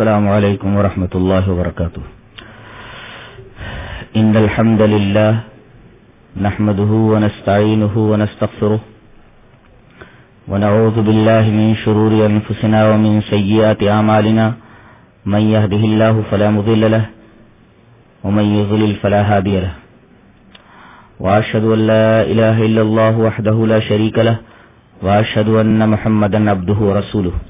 السلام عليكم ورحمة الله وبركاته. إن الحمد لله نحمده ونستعينه ونستغفره ونعوذ بالله من شرور أنفسنا ومن سيئات أعمالنا. من يهده الله فلا مضل له ومن يضلل فلا هادي له. وأشهد أن لا إله إلا الله وحده لا شريك له وأشهد أن محمدا عبده ورسوله.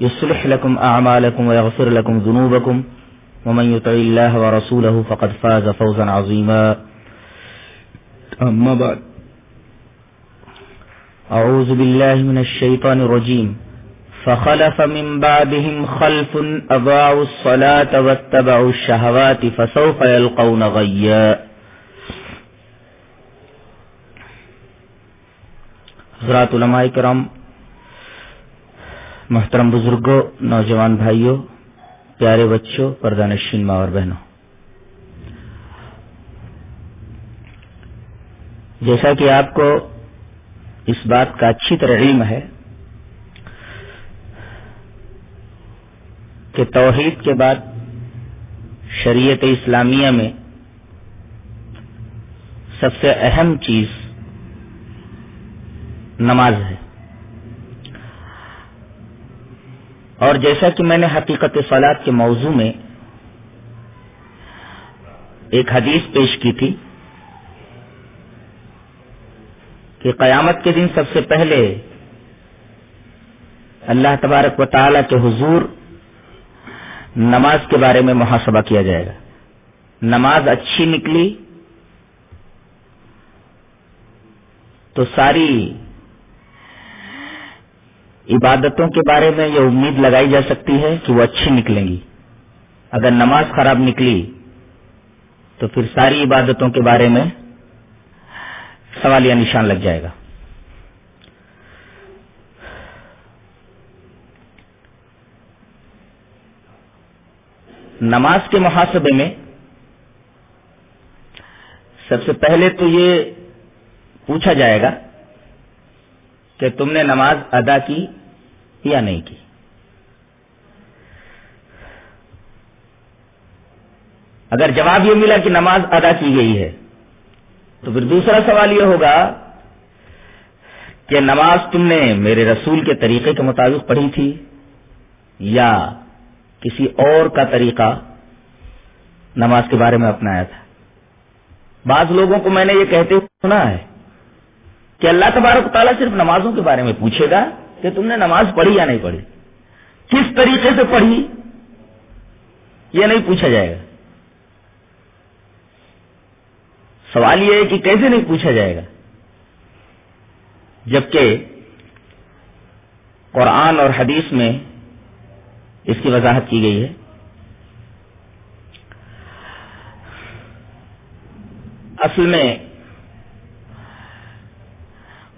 يصلح لكم أعمالكم ويغفر لكم ذنوبكم ومن يطع الله ورسوله فقد فاز فوزا عظيما. أما بعد. أعوذ بالله من الشيطان الرجيم. فخلف من بعدهم خلف أضاعوا الصلاة واتبعوا الشهوات فسوف يلقون غيا. حضرات علماء کرام محترم بزرگوں، نوجوان بھائیوں، پیارے بچوں پردہ نشین ماں اور بہنوں۔ جیسا کہ آپ کو اس بات کا اچھی طرح علم ہے کہ توحید کے بعد شریعت اسلامیہ میں سب سے اہم چیز نماز ہے۔ اور جیسا کہ میں نے حقیقت سلاد کے موضوع میں ایک حدیث پیش کی تھی کہ قیامت کے دن سب سے پہلے اللہ تبارک و تعالی کے حضور نماز کے بارے میں محاسبہ کیا جائے گا۔ نماز اچھی نکلی تو ساری عبادتوں کے بارے میں یہ امید لگائی جا سکتی ہے کہ وہ اچھی نکلیں گی۔ اگر نماز خراب نکلی، تو پھر ساری عبادتوں کے بارے میں سوالیہ نشان لگ جائے گا۔ نماز کے محاسبے میں سب سے پہلے تو یہ پوچھا جائے گا کہ تم نے نماز ادا کی یا نہیں کی؟ اگر جواب یہ ملا کہ نماز ادا کی گئی ہے، تو پھر دوسرا سوال یہ ہوگا کہ نماز تم نے میرے رسول کے طریقے کے مطابق پڑھی تھی یا کسی اور کا طریقہ نماز کے بارے میں اپنایا تھا؟ بعض لوگوں کو میں نے یہ کہتے ہوئے سنا ہے کہ اللہ تبارک تعالیٰ صرف نمازوں کے بارے میں پوچھے گا کہ تم نے نماز پڑھی یا نہیں پڑھی؟ کس طریقے سے پڑھی؟ یہ نہیں پوچھا جائے گا۔ سوال یہ ہے کہ کیسے نہیں پوچھا جائے گا؟ جبکہ قرآن اور حدیث میں اس کی وضاحت کی گئی ہے۔ اصل میں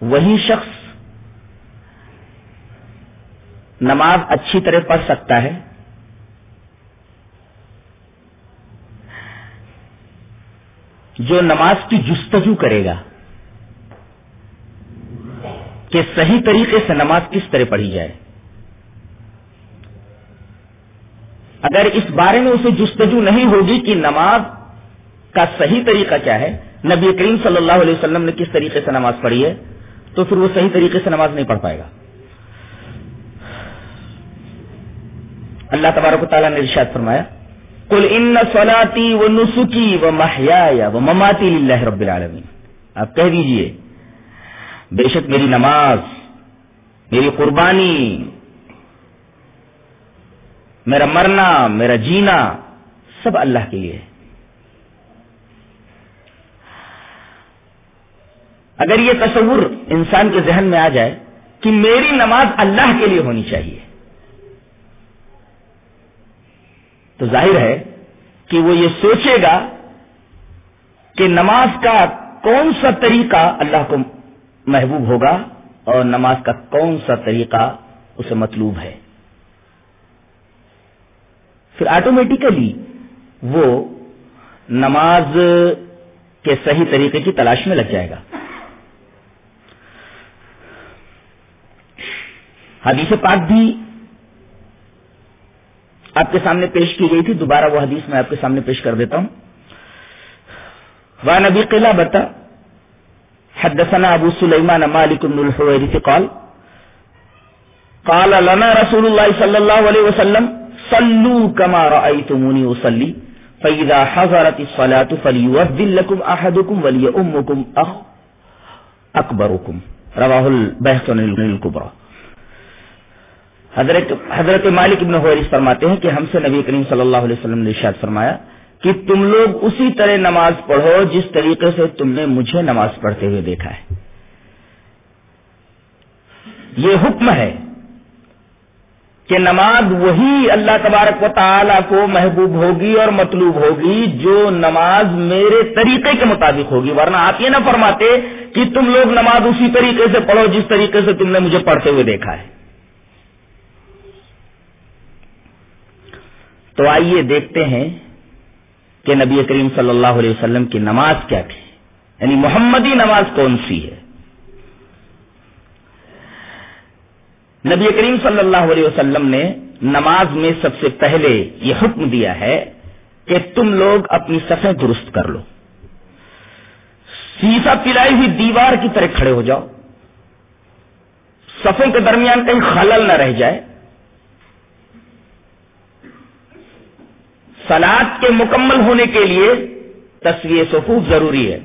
وہی شخص نماز اچھی طرح پڑھ سکتا ہے۔ جو نماز کی جستجو کرے گا، کہ صحیح طریقے سے نماز کس طرح پڑھی جائے۔ اگر اس بارے میں اسے جستجو نہیں ہوگی کہ نماز کا صحیح طریقہ کیا ہے، نبی کریم صلی اللہ علیہ وسلم نے کس طریقے سے نماز پڑھی ہے؟ تو پھر وہ صحیح طریقے سے نماز نہیں پڑھ پائے گا۔ اللہ تبارک و تعالیٰ نے ارشاد فرمایا کل ان سلاتی و نسخی و محیا و مماتی اللہ رب العالمین آپ کہہ دیجیے، بے شک میری نماز، میری قربانی، میرا مرنا، میرا جینا، سب اللہ کے لیے ہے۔ اگر یہ تصور انسان کے ذہن میں آ جائے کہ میری نماز اللہ کے لیے ہونی چاہیے، تو ظاہر ہے کہ وہ یہ سوچے گا کہ نماز کا کون سا طریقہ اللہ کو محبوب ہوگا اور نماز کا کون سا طریقہ اسے مطلوب ہے۔ پھر آٹومیٹیکلی وہ نماز کے صحیح طریقے کی تلاش میں لگ جائے گا۔ حدیث پاک بھی آپ کے سامنے پیش کی گئی تھی، دوبارہ وہ حدیث میں آپ کے سامنے پیش کر دیتا ہوں۔ وہ نبی قلعہ بتا حدثنا ابو سلیمان مالک بن الحویرث قال قال لنا رسول الله صلى الله عليه وسلم صلوا كما رأيتموني أصلي فإذا حضرت الصلاة فليؤذن لكم أحدكم وليؤمكم أخ، أكبركم۔ رواه البيهقي الكبرى۔ حضرت حضرت مالک ابن حویرث فرماتے ہیں کہ ہم سے نبی کریم صلی اللہ علیہ وسلم نے ارشاد فرمایا کہ تم لوگ اسی طرح نماز پڑھو جس طریقے سے تم نے مجھے نماز پڑھتے ہوئے دیکھا ہے۔ یہ حکم ہے کہ نماز وہی اللہ تبارک و تعالی کو محبوب ہوگی اور مطلوب ہوگی جو نماز میرے طریقے کے مطابق ہوگی۔ ورنہ آپ یہ نہ فرماتے کہ تم لوگ نماز اسی طریقے سے پڑھو جس طریقے سے تم نے مجھے پڑھتے ہوئے دیکھا ہے۔ تو آئیے دیکھتے ہیں کہ نبی کریم صلی اللہ علیہ وسلم کی نماز کیا تھی۔ یعنی محمدی نماز کون سی ہے؟ نبی کریم صلی اللہ علیہ وسلم نے نماز میں سب سے پہلے یہ حکم دیا ہے کہ تم لوگ اپنی سفیں درست کر لو۔ سیسا پلائی ہوئی دیوار کی طرح کھڑے ہو جاؤ۔ صفوں کے درمیان کہیں خلل نہ رہ جائے۔ سلاد کے مکمل ہونے کے لیے تصویر سفوف ضروری ہے۔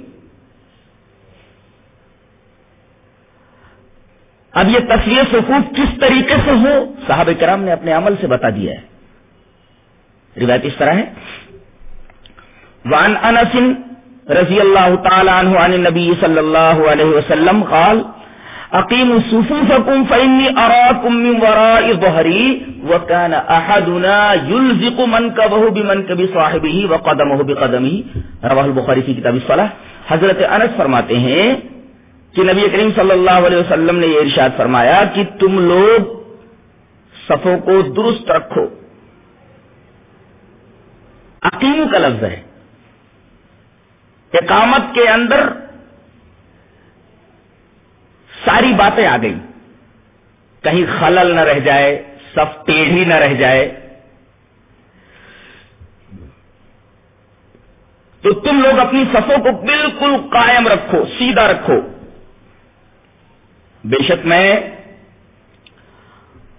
اب یہ تصویر سفوف کس طریقے سے ہو صاحب کرام نے اپنے عمل سے بتا دیا ہے۔ روایت اس طرح ہے۔ وان انس رضی اللہ تعالی عنہ عن النبی صلی اللہ علیہ وسلم قال اقیم صفوفکم فانی اراکم من وراء ظهری وكان احدنا يلزق منكبه بمنكب صاحبه وقدمه بقدمه رواه البخاری فی کتاب الصلاة حضرت انس فرماتے ہیں کہ نبی کریم صلی اللہ علیہ وسلم نے یہ ارشاد فرمایا کہ تم لوگ صفوں کو درست رکھو۔ عقیم کا لفظ ہے۔ اقامت کے اندر ساری باتیں آ گئی کہیں خلل نہ رہ جائے، صف ٹیڑھی نہ رہ جائے۔ تو تم لوگ اپنی صفوں کو بالکل قائم رکھو، سیدھا رکھو۔ بے شک میں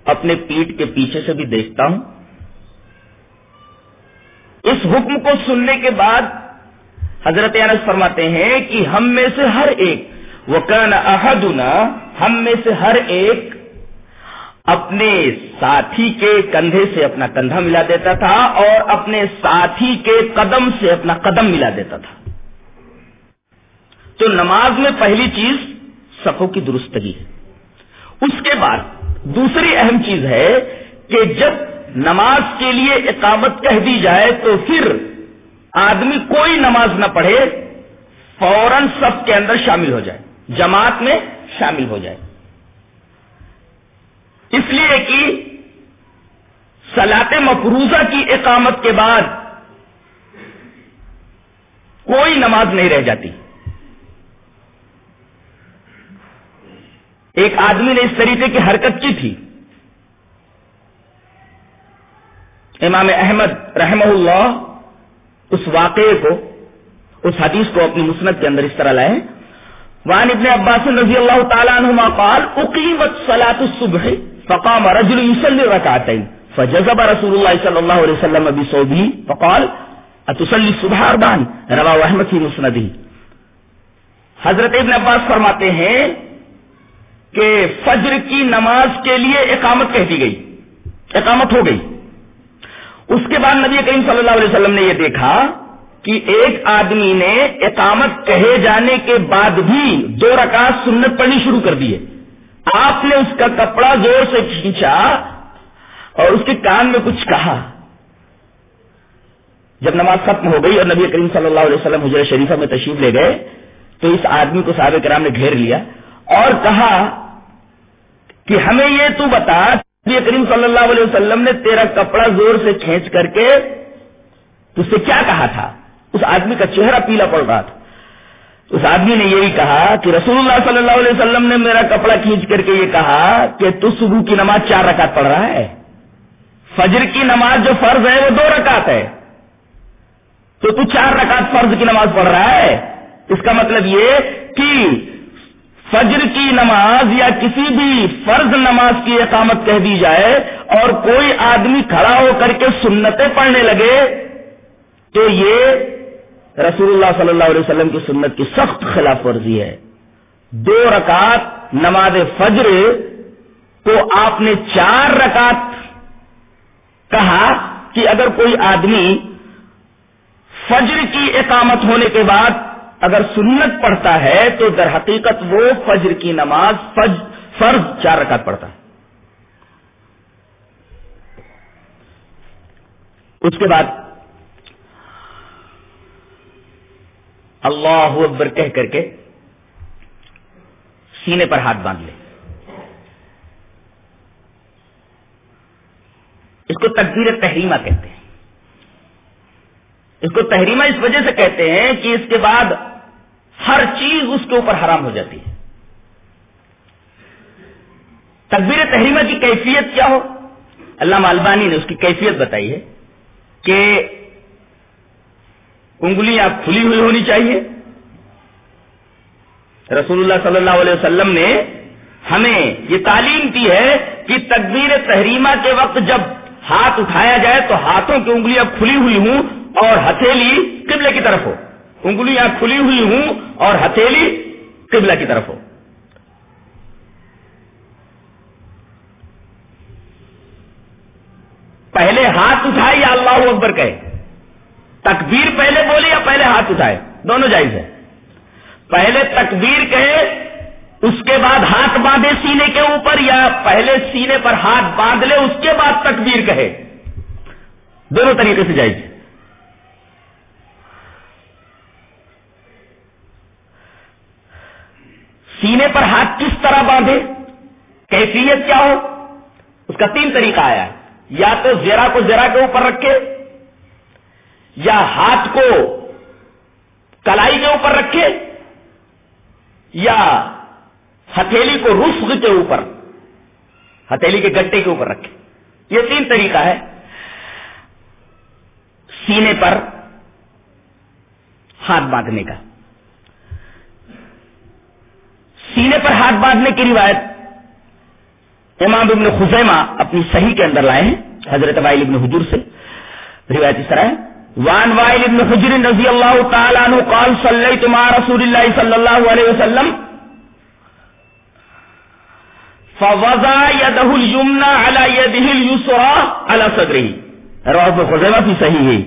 اپنے پیٹ کے پیچھے سے بھی دیکھتا ہوں۔ اس حکم کو سننے کے بعد حضرت انس فرماتے ہیں کہ ہم میں سے ہر ایک وہ احدنا ہم میں سے ہر ایک اپنے ساتھی کے کندھے سے اپنا کندھا ملا دیتا تھا اور اپنے ساتھی کے قدم سے اپنا قدم ملا دیتا تھا۔ تو نماز میں پہلی چیز صفوں کی درستگی ہے۔ اس کے بعد دوسری اہم چیز ہے کہ جب نماز کے لیے اقامت کہہ دی جائے تو پھر آدمی کوئی نماز نہ پڑھے، فوراً سب کے اندر شامل ہو جائے۔ جماعت میں شامل ہو جائے۔ اس لیے کہ سلاط مفروضہ کی اقامت کے بعد کوئی نماز نہیں رہ جاتی۔ ایک آدمی نے اس طریقے کی حرکت کی تھی۔ امام احمد رحمہ اللہ اس واقعے کو، اس حدیث کو اپنی مسنت کے اندر اس طرح لائے وان ابن عباس رضی اللہ تعالیٰ عنہما قال، اقیمت صلاة الصبح، فقام رجل يصلي ركعتين فجذب رسول الله صلى الله عليه وسلم بصوبه، فقال اتصلي الصبح اربعا؟ رواه احمد في مسنده حضرت ابن عباس فرماتے ہیں کہ فجر کی نماز کے لیے اقامت کہہ دی گئی، اقامت ہو گئی۔ اس کے بعد نبی کریم صلی اللہ علیہ وسلم نے یہ دیکھا کہ ایک آدمی نے اقامت کہے جانے کے بعد بھی دو رکعت سنت پڑھنی شروع کر دی ہے۔ آپ نے اس کا کپڑا زور سے کھینچا اور اس کے کان میں کچھ کہا۔ جب نماز ختم ہو گئی اور نبی کریم صلی اللہ علیہ وسلم حجر شریفہ میں تشریف لے گئے، تو اس آدمی کو صحابہ کرام نے گھیر لیا اور کہا کہ ہمیں یہ تو بتا، نبی کریم صلی اللہ علیہ وسلم نے تیرا کپڑا زور سے کھینچ کر کے تجھ سے کیا کہا تھا؟ اس آدمی کا چہرہ پیلا پڑ رہا تھا۔ اس آدمی نے یہی کہا کہ رسول اللہ صلی اللہ علیہ وسلم نے میرا کپڑا کھینچ کر کے یہ کہا کہ تو صبح کی نماز چار رکعت پڑھ رہا ہے۔ فجر کی نماز جو فرض ہے وہ دو رکعت ہے۔ تو تو چار رکعت فرض کی نماز پڑھ رہا ہے۔ اس کا مطلب یہ کہ فجر کی نماز یا کسی بھی فرض نماز کی اقامت کہہ دی جائے اور کوئی آدمی کھڑا ہو کر کے سنتیں پڑھنے لگے تو یہ رسول اللہ صلی اللہ علیہ وسلم کی سنت کی سخت خلاف ورزی ہے۔ دو رکعت نماز فجر کو آپ نے چار رکعت کہا کہ اگر کوئی آدمی فجر کی اقامت ہونے کے بعد اگر سنت پڑھتا ہے تو در حقیقت وہ فجر کی نماز فج فرض چار رکعت پڑھتا ہے۔ اس کے بعد اللہ اکبر کہہ کر کے سینے پر ہاتھ باندھ لے۔ اس کو تقدیر تحریمہ کہتے ہیں۔ اس کو تحریمہ اس وجہ سے کہتے ہیں کہ اس کے بعد ہر چیز اس کے اوپر حرام ہو جاتی ہے۔ تقبیر تحریمہ کی کیفیت کیا ہو؟ اللہ البانی نے اس کی کیفیت بتائی ہے کہ انگلیاں کھلی ہوئی ہونی چاہیے۔ رسول اللہ صلی اللہ علیہ وسلم نے ہمیں یہ تعلیم دی ہے کہ تقبیر تحریمہ کے وقت جب ہاتھ اٹھایا جائے تو ہاتھوں کی انگلیاں کھلی ہوئی ہوں اور ہتھیلی قبلے کی طرف ہو۔ انگلیاں کھلی ہوئی ہوں اور ہتھیلی قبلہ کی طرف ہو۔ پہلے ہاتھ اٹھائے یا اللہ اکبر کہے۔ تکبیر پہلے بولے یا پہلے ہاتھ اٹھائے؟ دونوں جائز ہے پہلے تکبیر کہے، اس کے بعد ہاتھ باندھے سینے کے اوپر یا پہلے سینے پر ہاتھ باندھ لے، اس کے بعد تکبیر کہے۔ دونوں طریقے سے جائز سینے پر ہاتھ کس طرح باندھے؟ کیفیت کیا ہو؟ اس کا تین طریقہ آیا۔ یا تو زیرا کو زیرا کے اوپر رکھے یا ہاتھ کو کلائی کے اوپر رکھے یا ہتھیلی کو رسغ کے اوپر، ہتھیلی کے گٹے کے اوپر رکھے۔ یہ تین طریقہ ہے۔ سینے پر ہاتھ باندھنے کا۔ سینے پر ہاتھ باندھنے کی روایت امام ابن خزیمہ اپنی صحیح کے اندر لائے ہیں، حضرت وائل ابن حجور سے۔ روایت اس طرح ہے۔ وان وائل ابن حجر رضی اللہ تعالیٰ عنہ قال صلیت مع رسول اللہ صلی اللہ علیہ وسلم فوضع يده اليمنى على يده اليسرى على صدره رواه خزیمہ کی صحیح ہے۔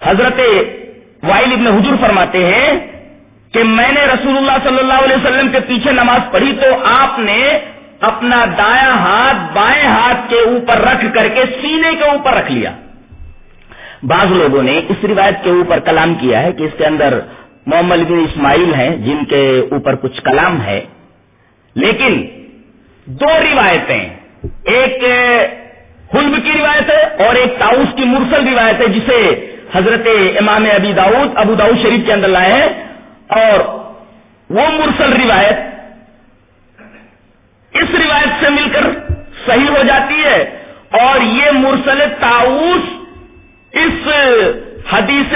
حضرت وائل ابن حجر فرماتے ہیں کہ میں نے رسول اللہ صلی اللہ علیہ وسلم کے پیچھے نماز پڑھی تو آپ نے اپنا دایاں ہاتھ بائیں ہاتھ کے اوپر رکھ کر کے سینے کے اوپر رکھ لیا۔ بعض لوگوں نے اس روایت کے اوپر کلام کیا ہے کہ اس کے اندر محمد بن اسماعیل ہیں جن کے اوپر کچھ کلام ہے۔ لیکن دو روایتیں، ایک حلب کی روایت ہے اور ایک تاؤس کی مرسل روایت ہے، جسے حضرت امام ابی داؤد، ابو داؤد شریف کے اندر لائے ہیں۔ اور وہ مرسل روایت اس روایت سے مل کر صحیح ہو جاتی ہے اور یہ مرسل تاؤس اس حدیث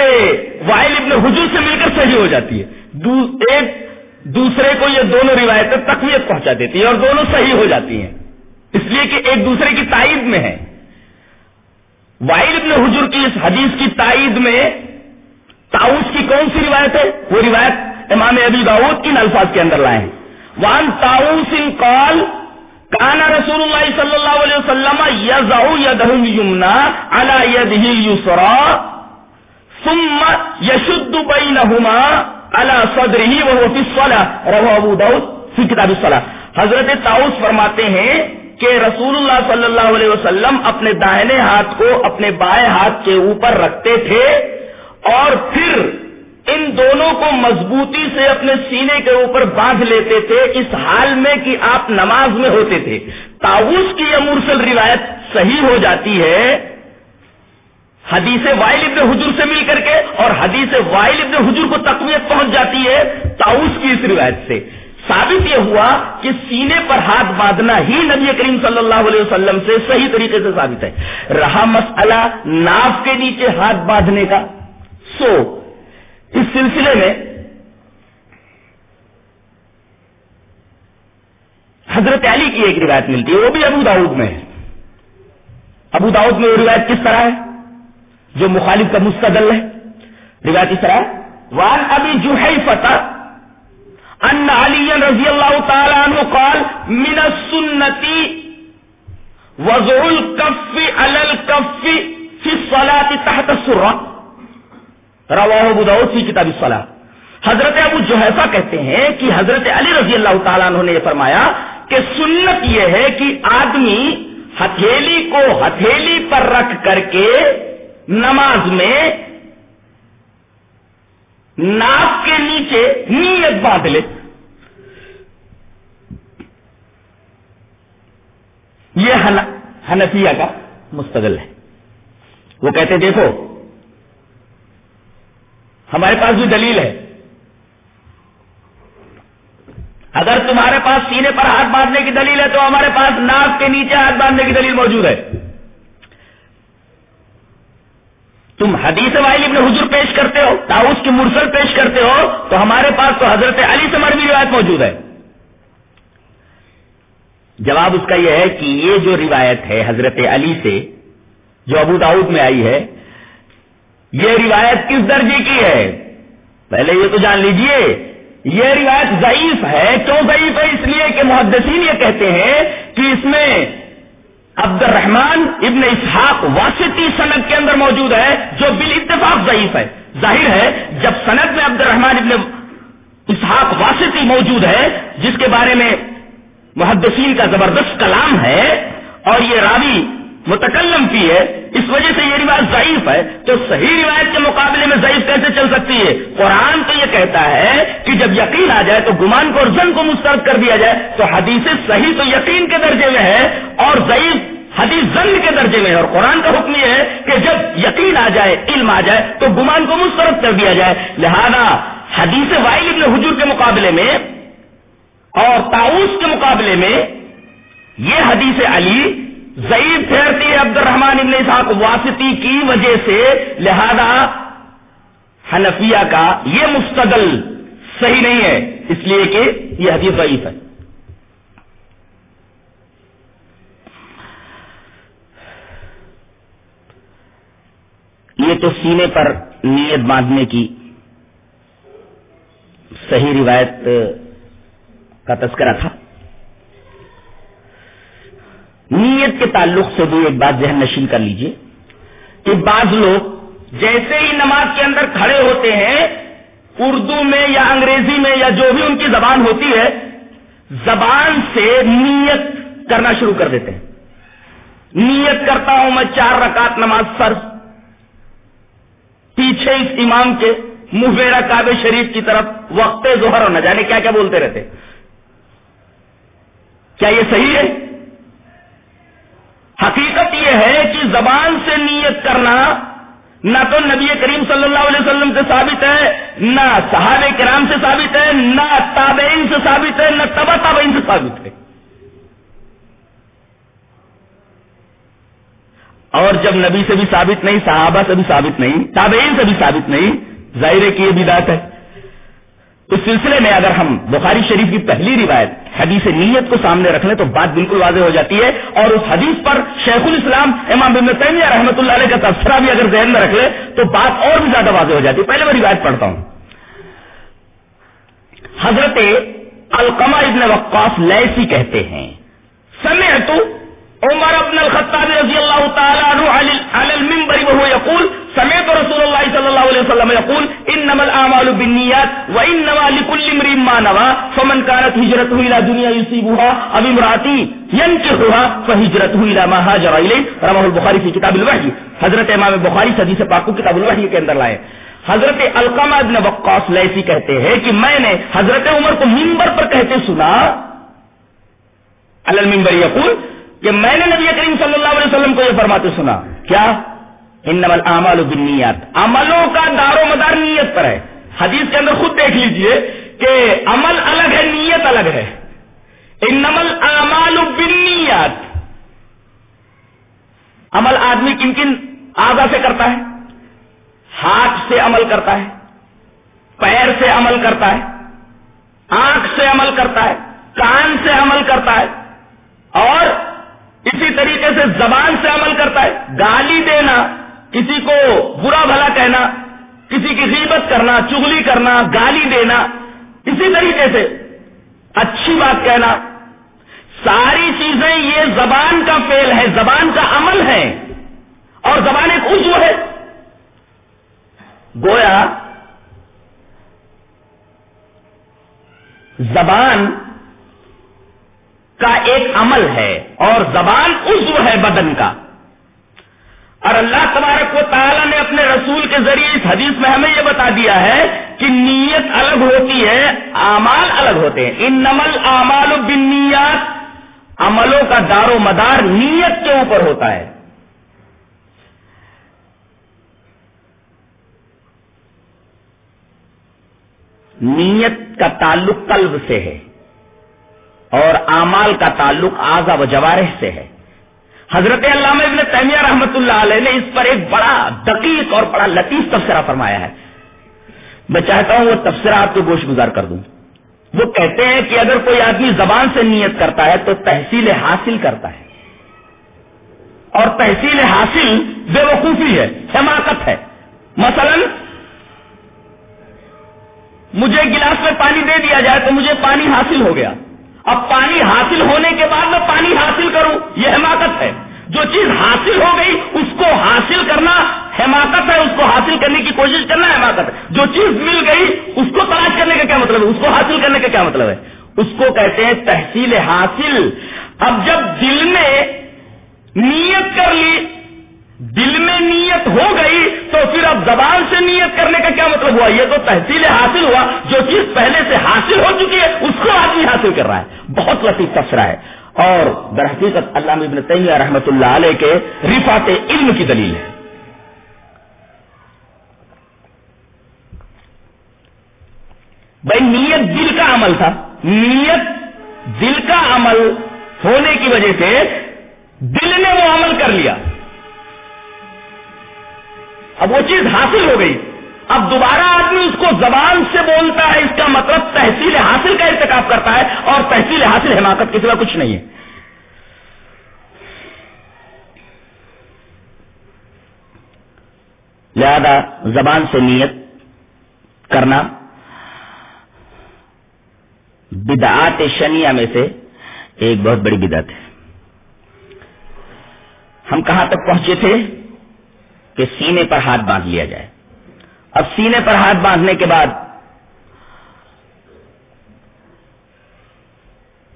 وائل ابن حجور سے مل کر صحیح ہو جاتی ہے۔ ایک دوسرے کو یہ دونوں روایتیں تقویت پہنچا دیتی ہیں اور دونوں صحیح ہو جاتی ہیں۔ اس لیے کہ ایک دوسرے کی تائید میں ہے وائل ابن حجور کی اس حدیث کی تائید میں تاؤس کی کون سی روایت ہے؟ وہ روایت امام ابی داود کی الفاظ کے اندر لائے ہیں۔ وان تاؤس ان کال کانا رسول اللہ صلی اللہ علیہ وسلم یزع یدہ یمنا علی یدہ یسرا ثم یشد بینہما علی صدرہ وهو فی الصلاة، رواه ابو داؤد فی کتاب الصلاة۔ حضرت تاؤس فرماتے ہیں کہ رسول اللہ صلی اللہ علیہ وسلم اپنے داہنے ہاتھ کو اپنے بائیں ہاتھ کے اوپر رکھتے تھے اور پھر ان دونوں کو مضبوطی سے اپنے سینے کے اوپر باندھ لیتے تھے، اس حال میں کہ آپ نماز میں ہوتے تھے۔ تاؤس کی یہ مرسل روایت صحیح ہو جاتی ہے۔ حدیث وائل ابن حجر سے مل کر کے اور حدیث وائل ابن حجر کو تقویت پہنچ جاتی ہے تاؤس کی اس روایت سے۔ ثابت یہ ہوا کہ سینے پر ہاتھ باندھنا ہی نبی کریم صلی اللہ علیہ وسلم سے صحیح طریقے سے ثابت ہے۔ رہا مسئلہ ناف کے نیچے ہاتھ باندھنے کا۔ سو اس سلسلے میں حضرت علی کی ایک روایت ملتی ہے، وہ بھی ابو داؤد میں ہے۔ ابو داؤد میں وہ روایت کس طرح ہے؟ جو مخالف کا مستدل ہے۔ روایت اس طرح وان ابھی جو ہے فتح ان علی رضی اللہ تعالیٰ عنہ قال، من السنتی وضع الكف على الكف في الصلاة تحت السرة۔ رواہ ابو داؤد فی کتاب الصلاة۔ حضرت ابو جوہیفہ کہتے ہیں کہ حضرت علی رضی اللہ تعالیٰ عنہ نے یہ فرمایا کہ سنت یہ ہے کہ آدمی ہتھیلی کو ہتھیلی پر رکھ کر کے نماز میں ناک کے نیچے نیت باندھ لے۔ یہ ہنفیہ کا مستقل ہے۔ وہ کہتے دیکھو ہمارے پاس بھی دلیل ہے۔ اگر تمہارے پاس سینے پر ہاتھ باندھنے کی دلیل ہے تو ہمارے پاس ناک کے نیچے ہاتھ باندھنے کی دلیل موجود ہے۔ تم حدیث وائل ابن حجر پیش کرتے ہو، تاؤس کی مرسل پیش کرتے ہو، تو ہمارے پاس تو حضرت علی سے مربی روایت موجود ہے۔ جواب اس کا یہ ہے کہ یہ جو روایت ہے حضرت علی سے، جو ابو داؤد میں آئی ہے یہ روایت کس درجے کی ہے؟ پہلے یہ تو جان لیجیے، یہ روایت ضعیف ہے، کیوں ضعیف ہے؟ اس لیے کہ محدثین یہ کہتے ہیں کہ اس میں عبد الرحمان ابن اسحاق واسطی سند کے اندر موجود ہے، جو بال اتفاق ضعیف ہے۔ ظاہر ہے، جب سند میں عبد الرحمان ابن اسحاق واسطی موجود ہے، جس کے بارے میں محدثین کا زبردست کلام ہے، اور یہ راوی متکلم کی ہے، اس وجہ سے یہ روایت ضعیف ہے۔ تو صحیح روایت کے مقابلے میں ضعیف کیسے چل سکتی ہے؟ قرآن تو یہ کہتا ہے کہ جب یقین آ جائے تو گمان کو اور زن کو مسترد کر دیا جائے، تو حدیث صحیح تو یقین کے درجے میں ہے اور ضعیف حدیث زن کے درجے میں ہے۔ اور قرآن کا حکم یہ ہے کہ جب یقین آ جائے، علم آ جائے، تو گمان کو مسترد کر دیا جائے۔ لہذا حدیث وائل ابن حجور کے مقابلے میں اور تاؤس کے مقابلے میں یہ حدیث علی ضعیف ٹھہرتی ہے عبد الرحمان ابن اسحاق، واسطی کی وجہ سے، لہذا حنفیہ کا یہ مستدل صحیح نہیں ہے، اس لیے کہ یہ حدیث ضعیف ہے۔ یہ تو سینے پر نیت باندھنے کی صحیح روایت کا تذکرہ تھا۔ نیت کے تعلق سے بھی ایک بات ذہن نشین کر لیجیے کہ بعض لوگ جیسے ہی نماز کے اندر کھڑے ہوتے ہیں، اردو میں یا انگریزی میں یا جو بھی ان کی زبان ہوتی ہے، زبان سے نیت کرنا شروع کر دیتے ہیں۔ نیت کرتا ہوں میں چار رکعت نماز فرض پیچھے اس امام کے منہ میرا کعبے شریف کی طرف وقت ظہر اور نہ جانے، کیا کیا بولتے رہتے؟ کیا یہ صحیح ہے؟ حقیقت یہ ہے کہ زبان سے نیت کرنا نہ تو نبی کریم صلی اللہ علیہ وسلم سے ثابت ہے، نہ صحابہ کرام سے ثابت ہے، نہ تابعین سے ثابت ہے، نہ تبا تابعین سے ثابت ہے۔ اور جب نبی سے بھی ثابت نہیں، صحابہ سے بھی ثابت نہیں، تابعین سے بھی ثابت نہیں، ظاہر ہے کہ یہ بھی بات ہے۔ اس سلسلے میں اگر ہم بخاری شریف کی پہلی روایت حدیث نیت کو سامنے رکھ لیں تو بات بالکل واضح ہو جاتی ہے اور اس حدیث پر شیخ الاسلام امام بن تیمیہ رحمۃ اللہ علیہ کا تبصرہ بھی اگر ذہن میں رکھ لے تو بات اور بھی زیادہ واضح ہو جاتی ہے۔ پہلے میں روایت پڑھتا ہوں۔ حضرت القمہ ابن وقاص لیسی کہتے ہیں، سمعت عمر ابن الخطاب رضی اللہ تعالی عنہ علی المنبر وهو يقول سمعت رسول الله صلی اللہ علیہ وسلم يقول انما الاعمال بالنيات وانما لكل امرئ ما نوى فمن كانت هجرته الى دنيا يصيبها او امراه ينكحها فهجرته الى ما هاجر اليه رواه البخاري في كتاب الوحي حضرت امام بخاری حدیث پاک کو کتاب الوحی کے اندر لائے۔ حضرت القمہ ابن وقاص لیسی کہتے ہیں کہ میں نے حضرت عمر کو ممبر پر کہتے سنا۔ المبر یقول کہ میں نے نبی کریم صلی اللہ علیہ وسلم کو یہ فرماتے سنا۔ کیا؟ ان نمل امال بالنیات عملوں کا دار و مدار نیت پر ہے. حدیث کے اندر خود دیکھ لیجیے کہ عمل الگ ہے، نیت الگ ہے. ان نمل امال بالنیات عمل آدمی کن کن آگا سے کرتا ہے؟ ہاتھ سے عمل کرتا ہے، پیر سے عمل کرتا ہے، آنکھ سے عمل کرتا ہے، کان سے عمل کرتا ہے، اور اسی طریقے سے زبان سے عمل کرتا ہے، گالی دینا کسی کو برا بھلا کہنا، کسی کی غیبت کرنا چگلی کرنا، گالی دینا، اسی طریقے سے اچھی بات کہنا۔ ساری چیزیں یہ زبان کا فیل ہے، زبان کا عمل ہے، اور زبان ایک عضو ہے۔ گویا زبان کا ایک عمل ہے اور زبان عضو ہے بدن کا۔ اور اللہ تبارک و تعالیٰ نے اپنے رسول کے ذریعے اس حدیث میں ہمیں یہ بتا دیا ہے کہ نیت الگ ہوتی ہے، اعمال الگ ہوتے ہیں۔ ان نمل اعمال و بنیات عملوں کا دار و مدار نیت کے اوپر ہوتا ہے۔ نیت کا تعلق قلب سے ہے اور اعمال کا تعلق آزا و جوارح سے ہے۔ حضرت علامہ ابن تیمیہ رحمت اللہ علیہ نے اس پر ایک بڑا دقیق اور بڑا لطیف تبصرہ فرمایا ہے۔ میں چاہتا ہوں وہ تبصرہ آپ کو گوشت گزار کر دوں۔ وہ کہتے ہیں کہ اگر کوئی آدمی زبان سے نیت کرتا ہے تو تحصیل حاصل کرتا ہے۔ اور تحصیل حاصل بے وقوفی ہے، حماقت ہے۔ مثلا، مجھے گلاس میں پانی دے دیا جائے تو مجھے پانی حاصل ہو گیا۔ اب پانی حاصل ہونے کے بعد میں پانی حاصل کروں، یہ حماقت ہے۔ جو چیز حاصل ہو گئی، اس کو حاصل کرنا حماقت ہے، اس کو حاصل کرنے کی کوشش کرنا حماقت ہے۔ جو چیز مل گئی، اس کو تلاش کرنے کا کیا مطلب ہے؟ اس کو حاصل کرنے کا کیا مطلب ہے؟ اس کو کہتے ہیں تحصیل حاصل۔ اب جب دل میں نیت کر لی دل میں نیت ہو گئی تو پھر اب زبان سے نیت کرنے کا کیا مطلب ہوا؟ یہ تو تحصیل حاصل ہوا۔ جو چیز پہلے سے حاصل ہو چکی ہے، اس کو آدمی حاصل کر رہا ہے۔ بہت لطیف تفسرہ ہے۔ اور در حقیقت علامہ ابن تیمیہ رحمت اللہ علیہ کے رفات علم کی دلیل ہے۔ بھائی، نیت دل کا عمل تھا۔ نیت دل کا عمل ہونے کی وجہ سے دل نے وہ عمل کر لیا۔ اب وہ چیز حاصل ہو گئی۔ اب دوبارہ آدمی اس کو زبان سے بولتا ہے، اس کا مطلب تحصیل حاصل کا ارتکاب کرتا ہے اور تحصیل حاصل حماقت کے سوا کچھ نہیں ہے۔ لہذا زبان سے نیت کرنا، بدعات شنیا میں سے ایک بہت بڑی بدعت ہے۔ ہم کہاں تک پہنچے تھے؟ کہ سینے پر ہاتھ باندھ لیا جائے۔ اب سینے پر ہاتھ باندھنے کے بعد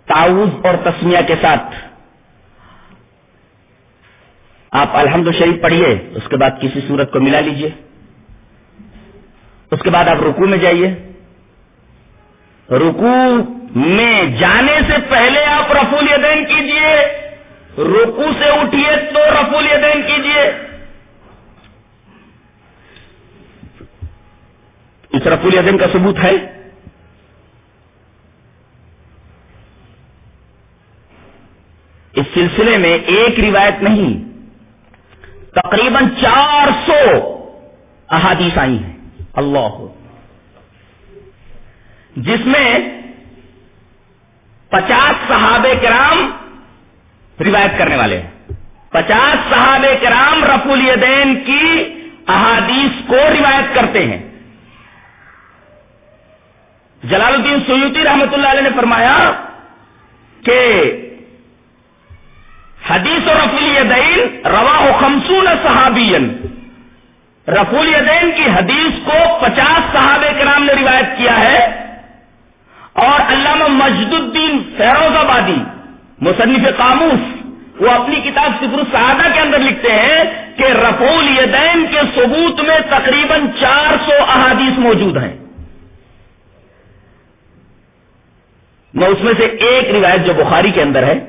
تاؤز اور تسمیہ کے ساتھ آپ الحمد شریف پڑھیے، اس کے بعد کسی صورت کو ملا لیجیے۔ اس کے بعد آپ رکو میں جائیے۔ رکو میں جانے سے پہلے آپ رفول یدین کیجیے۔ رکو سے اٹھیے تو رفول یدین کیجیے۔ اس رفول یدین کا ثبوت ہے؟ اس سلسلے میں ایک روایت نہیں، تقریباً چار سو احادیث آئی ہیں۔ اللہ۔ جس میں پچاس صحابہ کرام روایت کرنے والے ہیں۔ پچاس صحابہ کرام رفول الیدین کی احادیث کو روایت کرتے ہیں۔ جلال الدین سیوتی رحمت اللہ علیہ نے فرمایا کہ حدیث اور رفیل دین روا خمسون صحابی رفول یدین کی حدیث کو پچاس صحابہ کرام نے روایت کیا ہے۔ اور علامہ مجد الدین فیروز آبادی، مصنف قاموس، وہ اپنی کتاب سفر السعادہ کے اندر لکھتے ہیں کہ رفول یدین کے ثبوت میں تقریباً چار سو احادیث موجود ہیں۔ میں اس میں سے ایک روایت جو بخاری کے اندر ہے،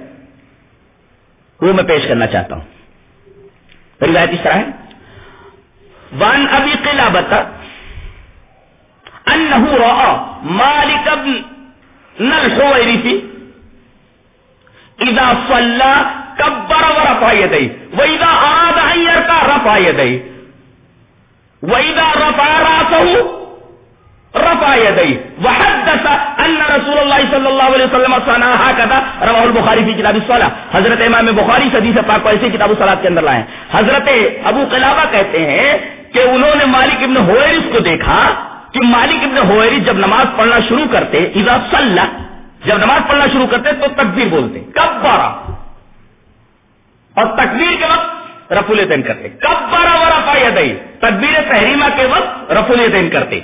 وہ میں پیش کرنا چاہتا ہوں۔ روایت اس طرح ہے۔ وان ابھی قلعہ بتا ان مالک نل سو اذا صلى كبر ورفع يديه واذا اراد ان يركع رفع يديه واذا رفع راسه رفع يديه. وحدث ان رسول الله صلى الله عليه وسلم صنع هكذا. رواه البخاري في الصلاه حضرت امام بخاری حدیث پاک کو ایسے کتاب الصلاه کے اندر لائے. حضرت ابو قلابہ کہتے ہیں کہ انہوں نے مالک ابن ہوئرس کو دیکھا کہ مالک ابن ہوئرس جب نماز پڑھنا شروع کرتے، اذا صلى جب نماز پڑھنا شروع کرتے تو تکبیر بولتے. کب بارہ اور تکبیر کے وقت رفول دین کرتے. کب بارہ و رفا دئی تکبیر تحریمہ کے وقت رفول دین کرتے.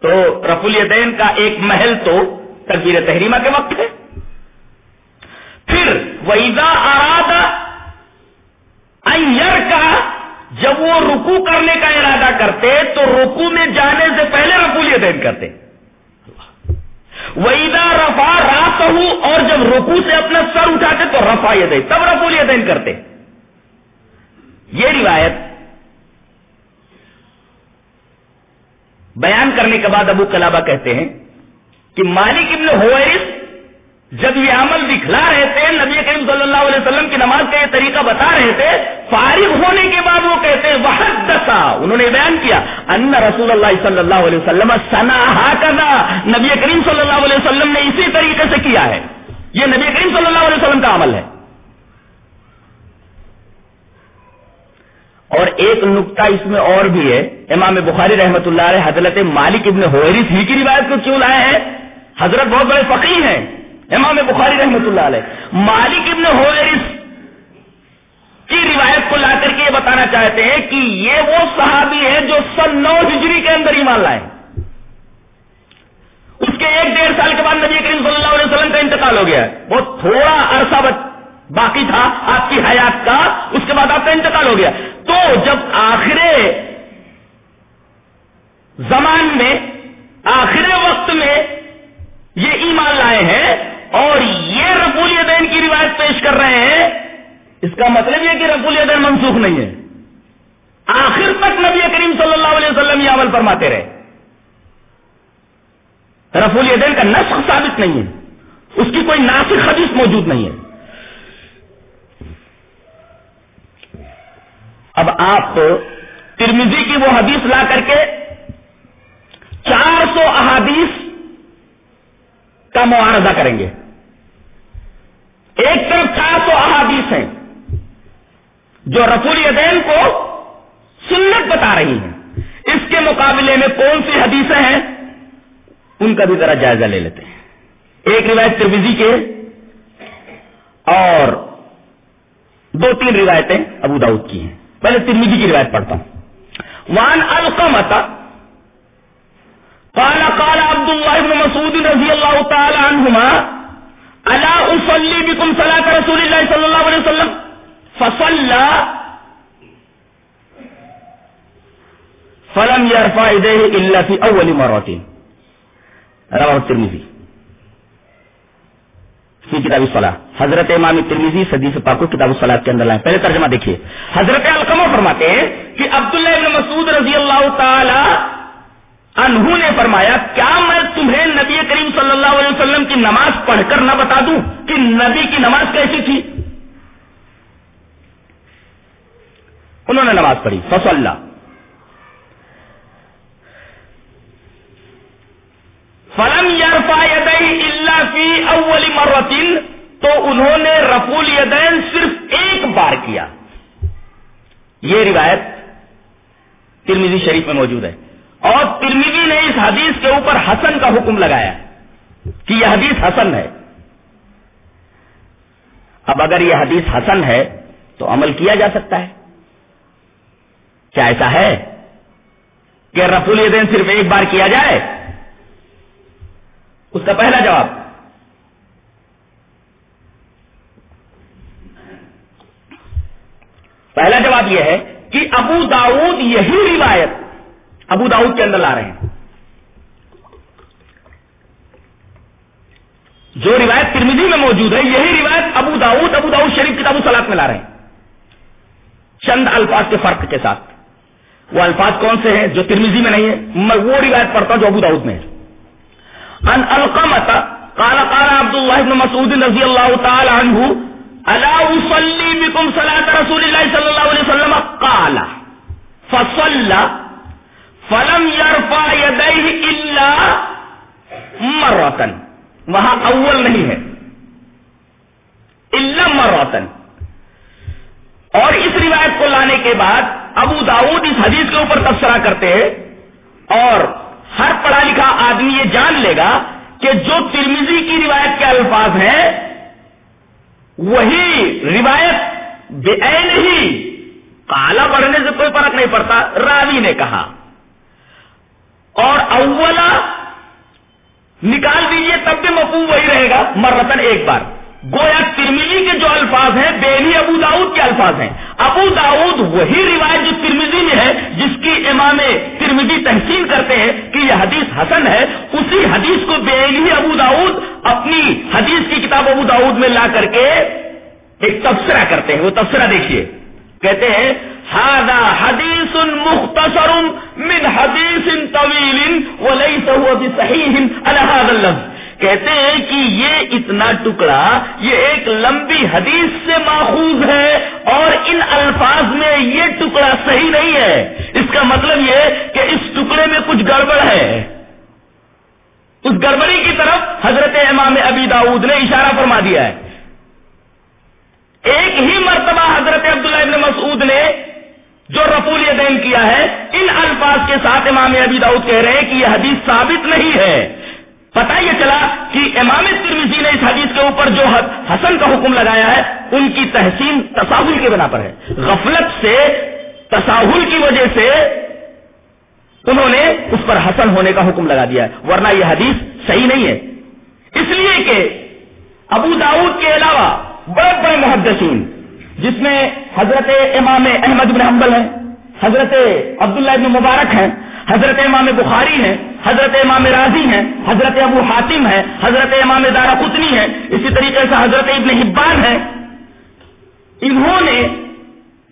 تو رفول دین کا ایک محل تو تکبیر تحریمہ کے وقت ہے۔ پھر ویزا آراد کا جب وہ رکو کرنے کا ارادہ کرتے، تو رکو میں جانے سے پہلے رفول دین کرتے۔ ویدا رفا رات اور جب رکو سے اپنا سر اٹھاتے، تو رفا یہ تب رفول دین کرتے۔ یہ روایت بیان کرنے کے بعد ابو کلابا کہتے ہیں کہ مالک ابن ہوئرس جب یہ عمل دکھلا رہے تھے، نبی کریم صلی اللہ علیہ وسلم کی نماز کا یہ طریقہ بتا رہے تھے، فارغ ہونے کے بعد وہ کہتے ہیں دسا انہوں نے بیان کیا ان رسول اللہ صلی اللہ علیہ وسلم سنا نبی کریم صلی اللہ علیہ وسلم نے اسی طریقے سے کیا ہے۔ یہ نبی کریم صلی اللہ علیہ وسلم کا عمل ہے۔ اور ایک نقطہ اس میں اور بھی ہے۔ امام بخاری رحمت اللہ علیہ حضرت مالک ابن ہوئرس ہی کی روایت کو کیوں لائے ہیں؟ حضرت بہت بڑے فقیر ہیں۔ امام بخاری رحمت اللہ علیہ۔ مالک ابن ہوئرس کی روایت کو لا کر کے یہ بتانا چاہتے ہیں کہ یہ وہ صحابی ہے جو سن نو ہجری کے اندر ایمان لائے۔ اس کے ایک ڈیڑھ سال کے بعد نبی کریم صلی اللہ علیہ وسلم کا انتقال ہو گیا۔ وہ تھوڑا عرصہ باقی تھا آپ کی حیات کا، اس کے بعد آپ کا انتقال ہو گیا۔ تو جب آخر زمان میں آخر وقت میں یہ ایمان لائے ہیں اور یہ رفول دین کی روایت پیش کر رہے ہیں، اس کا مطلب یہ کہ رفول دین منسوخ نہیں ہے۔ آخر تک نبی کریم صلی اللہ علیہ وسلم یہ عمل فرماتے رہے۔ رفول دین کا نسخ ثابت نہیں ہے۔ اس کی کوئی ناسک حدیث موجود نہیں ہے۔ اب آپ ترمیزی کی وہ حدیث لا کر کے چار سو احادیث کا معارضہ کریں گے۔ ایک طرف چار سو احادیث ہیں جو رفول یدین کو سنت بتا رہی ہیں۔ اس کے مقابلے میں کون سی حدیثیں ہیں؟ ان کا بھی ذرا جائزہ لے لیتے ہیں۔ ایک روایت ترمیزی کے اور دو تین روایتیں ابو داؤد کی ہیں۔ پہلے ترمیزی کی روایت پڑھتا ہوں۔ وان القمتا قال قال عبد الله بن مسعود رضي الله تعالى عنهما الا اصلي بكم صلاه رسول الله صلى الله عليه وسلم فصلى فلم يرفع يديه الا في اول مره رواه الترمذي في كتاب الصلاه حضرت امام ترمیزی صدیق پاک کتاب الصلاه کے اندر لائیں پہلے ترجمہ دیکھیے۔ حضرت علقمہ فرماتے ہیں کہ عبداللہ ابن مسعود رضی اللہ تعالی انہوں نے فرمایا، کیا میں تمہیں نبی کریم صلی اللہ علیہ وسلم کی نماز پڑھ کر نہ بتا دوں کہ نبی کی نماز کیسی تھی؟ انہوں نے نماز پڑھی۔ فصل فلم یارفا اللہ فی اول مرتن تو انہوں نے رفول یدین صرف ایک بار کیا۔ یہ روایت ترمیزی شریف میں موجود ہے۔ اور ترمیوی نے اس حدیث کے اوپر حسن کا حکم لگایا کہ یہ حدیث حسن ہے۔ اب اگر یہ حدیث حسن ہے تو عمل کیا جا سکتا ہے؟ کیا ایسا ہے کہ رف الیدین صرف ایک بار کیا جائے؟ اس کا پہلا جواب پہلا جواب یہ ہے کہ ابو داؤد یہی روایت ابو داؤد کے اندر لا رہے ہیں۔ جو روایت ترمیزی میں موجود ہے، یہی روایت ابو داؤد ابو داؤد شریف کتاب سلاد میں لا رہے ہیں۔ چند الفاظ کے فرق کے ساتھ۔ وہ الفاظ کون سے ہیں جو ترمیزی میں نہیں ہے میں وہ روایت پڑھتا ہوں جو ابو داؤد میں ہے۔ ان القمت قال قال عبد الله بن مسعود رضی اللہ تعالی عنہ الا اصلي رسول الله صلی اللہ علیہ وسلم؟ قال. فصلى. فلم يرفع يديه الا وہاں اول نہیں ہے. علم روتن اور اس روایت کو لانے کے بعد ابو داود اس حدیث کے اوپر تبصرہ کرتے ہیں اور ہر پڑھا لکھا آدمی یہ جان لے گا کہ جو ترمیزی کی روایت کے الفاظ ہیں وہی روایت بے ہی کالا بڑھنے سے کوئی فرق نہیں پڑتا، راوی نے کہا۔ اور اولا نکال دیجیے تب بھی مفہوم وہی رہے گا مرتن ایک بار۔ گویا ترمیزی کے جو الفاظ ہیں بینی ابو داؤد کے الفاظ ہیں۔ ابو داؤد وہی روایت جو ترمیزی میں ہے، جس کی امام ترمیزی تحسین کرتے ہیں کہ یہ حدیث حسن ہے، اسی حدیث کو بینی ابو داؤد اپنی حدیث کی کتاب ابو داؤد میں لا کر کے ایک تبصرہ کرتے ہیں۔ وہ تبصرہ دیکھیے۔ کہتے ہیں ہادا حدیث مختصر من حدیث طویل وليس هو بصحیح على هذا اللفظ. کہتے ہیں کہ یہ اتنا ٹکڑا، یہ ایک لمبی حدیث سے ماخوذ ہے اور ان الفاظ میں یہ ٹکڑا صحیح نہیں ہے۔ اس کا مطلب یہ کہ اس ٹکڑے میں کچھ گڑبڑ ہے۔ اس گڑبڑی کی طرف حضرت امام ابی داود نے اشارہ فرما دیا ہے۔ ایک ہی مرتبہ حضرت عبداللہ ابن مسعود نے جو رفول دین کیا ہے، ان الفاظ کے ساتھ امام ابی داؤد کہہ رہے ہیں کہ یہ حدیث ثابت نہیں ہے۔ پتا یہ چلا کہ امام ترمیزی نے اس حدیث کے اوپر جو حسن کا حکم لگایا ہے، ان کی تحسین تصاہل کے بنا پر ہے۔ غفلت سے تصاہل کی وجہ سے انہوں نے اس پر حسن ہونے کا حکم لگا دیا ہے، ورنہ یہ حدیث صحیح نہیں ہے۔ اس لیے کہ ابو داؤد کے علاوہ بڑے بڑے محدثین، جس میں حضرت امام احمد بن حنبل ہیں، حضرت عبداللہ ابن مبارک ہیں، حضرت امام بخاری ہیں حضرت امام راضی ہیں، حضرت ابو حاتم ہیں، حضرت امام دارا قطنی ہیں، اسی طریقے سے حضرت ابن حبان ہیں۔ انہوں نے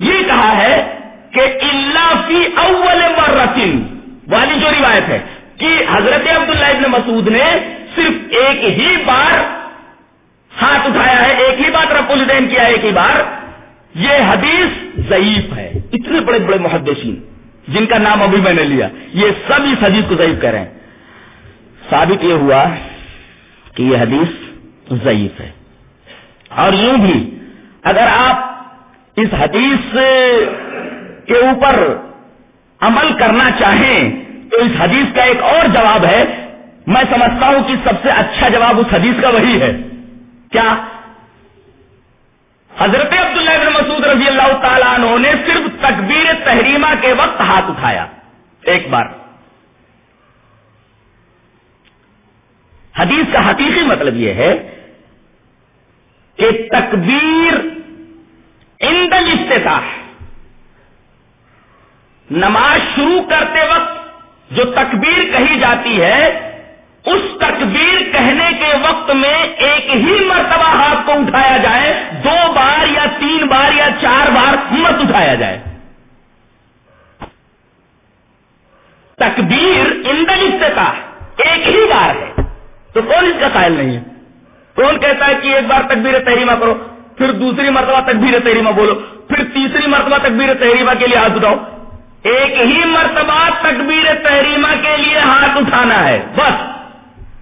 یہ کہا ہے کہ اللہ فی اول مرتن، والی جو روایت ہے، کہ حضرت عبداللہ ابن مسعود نے صرف ایک ہی بار ہاتھ اٹھایا ہے، ایک ہی بات رب الدین کیا ہے، ایک ہی بار، یہ حدیث ضعیف ہے۔ اتنے بڑے بڑے محدثین۔ جن کا نام ابھی میں نے لیا، یہ سب اس حدیث کو ضعیف کہہ رہے ہیں۔ ثابت یہ ہوا کہ یہ حدیث ضعیف ہے۔ اور یوں بھی، اگر آپ اس حدیث کے اوپر عمل کرنا چاہیں، تو اس حدیث کا ایک اور جواب ہے۔ میں سمجھتا ہوں کہ سب سے اچھا جواب اس حدیث کا وہی ہے۔ کیا؟ حضرت عبداللہ بن مسعود رضی اللہ تعالیٰ عنہ نے صرف تکبیر تحریمہ کے وقت ہاتھ اٹھایا۔ ایک بار۔ حدیث کا حقیقی مطلب یہ ہے کہ تکبیر اندل افتتاح نماز شروع کرتے وقت جو تکبیر کہی جاتی ہے اس تکبیر کہنے کے وقت میں ایک ہی مرتبہ ہاتھ کو اٹھایا جائے، دو بار یا تین بار یا چار بار مت اٹھایا جائے۔ تکبیر اندل کا ایک ہی بار ہے۔ تو کون اس کا قائل نہیں ہے؟ کون کہتا ہے کہ ایک بار تکبیر تحریمہ کرو، پھر دوسری مرتبہ تکبیر تحریمہ بولو، پھر تیسری مرتبہ تکبیر تحریمہ کے لیے ہاتھ اٹھاؤ۔ ایک ہی مرتبہ تکبیر تحریمہ کے لیے ہاتھ اٹھانا ہے، بس۔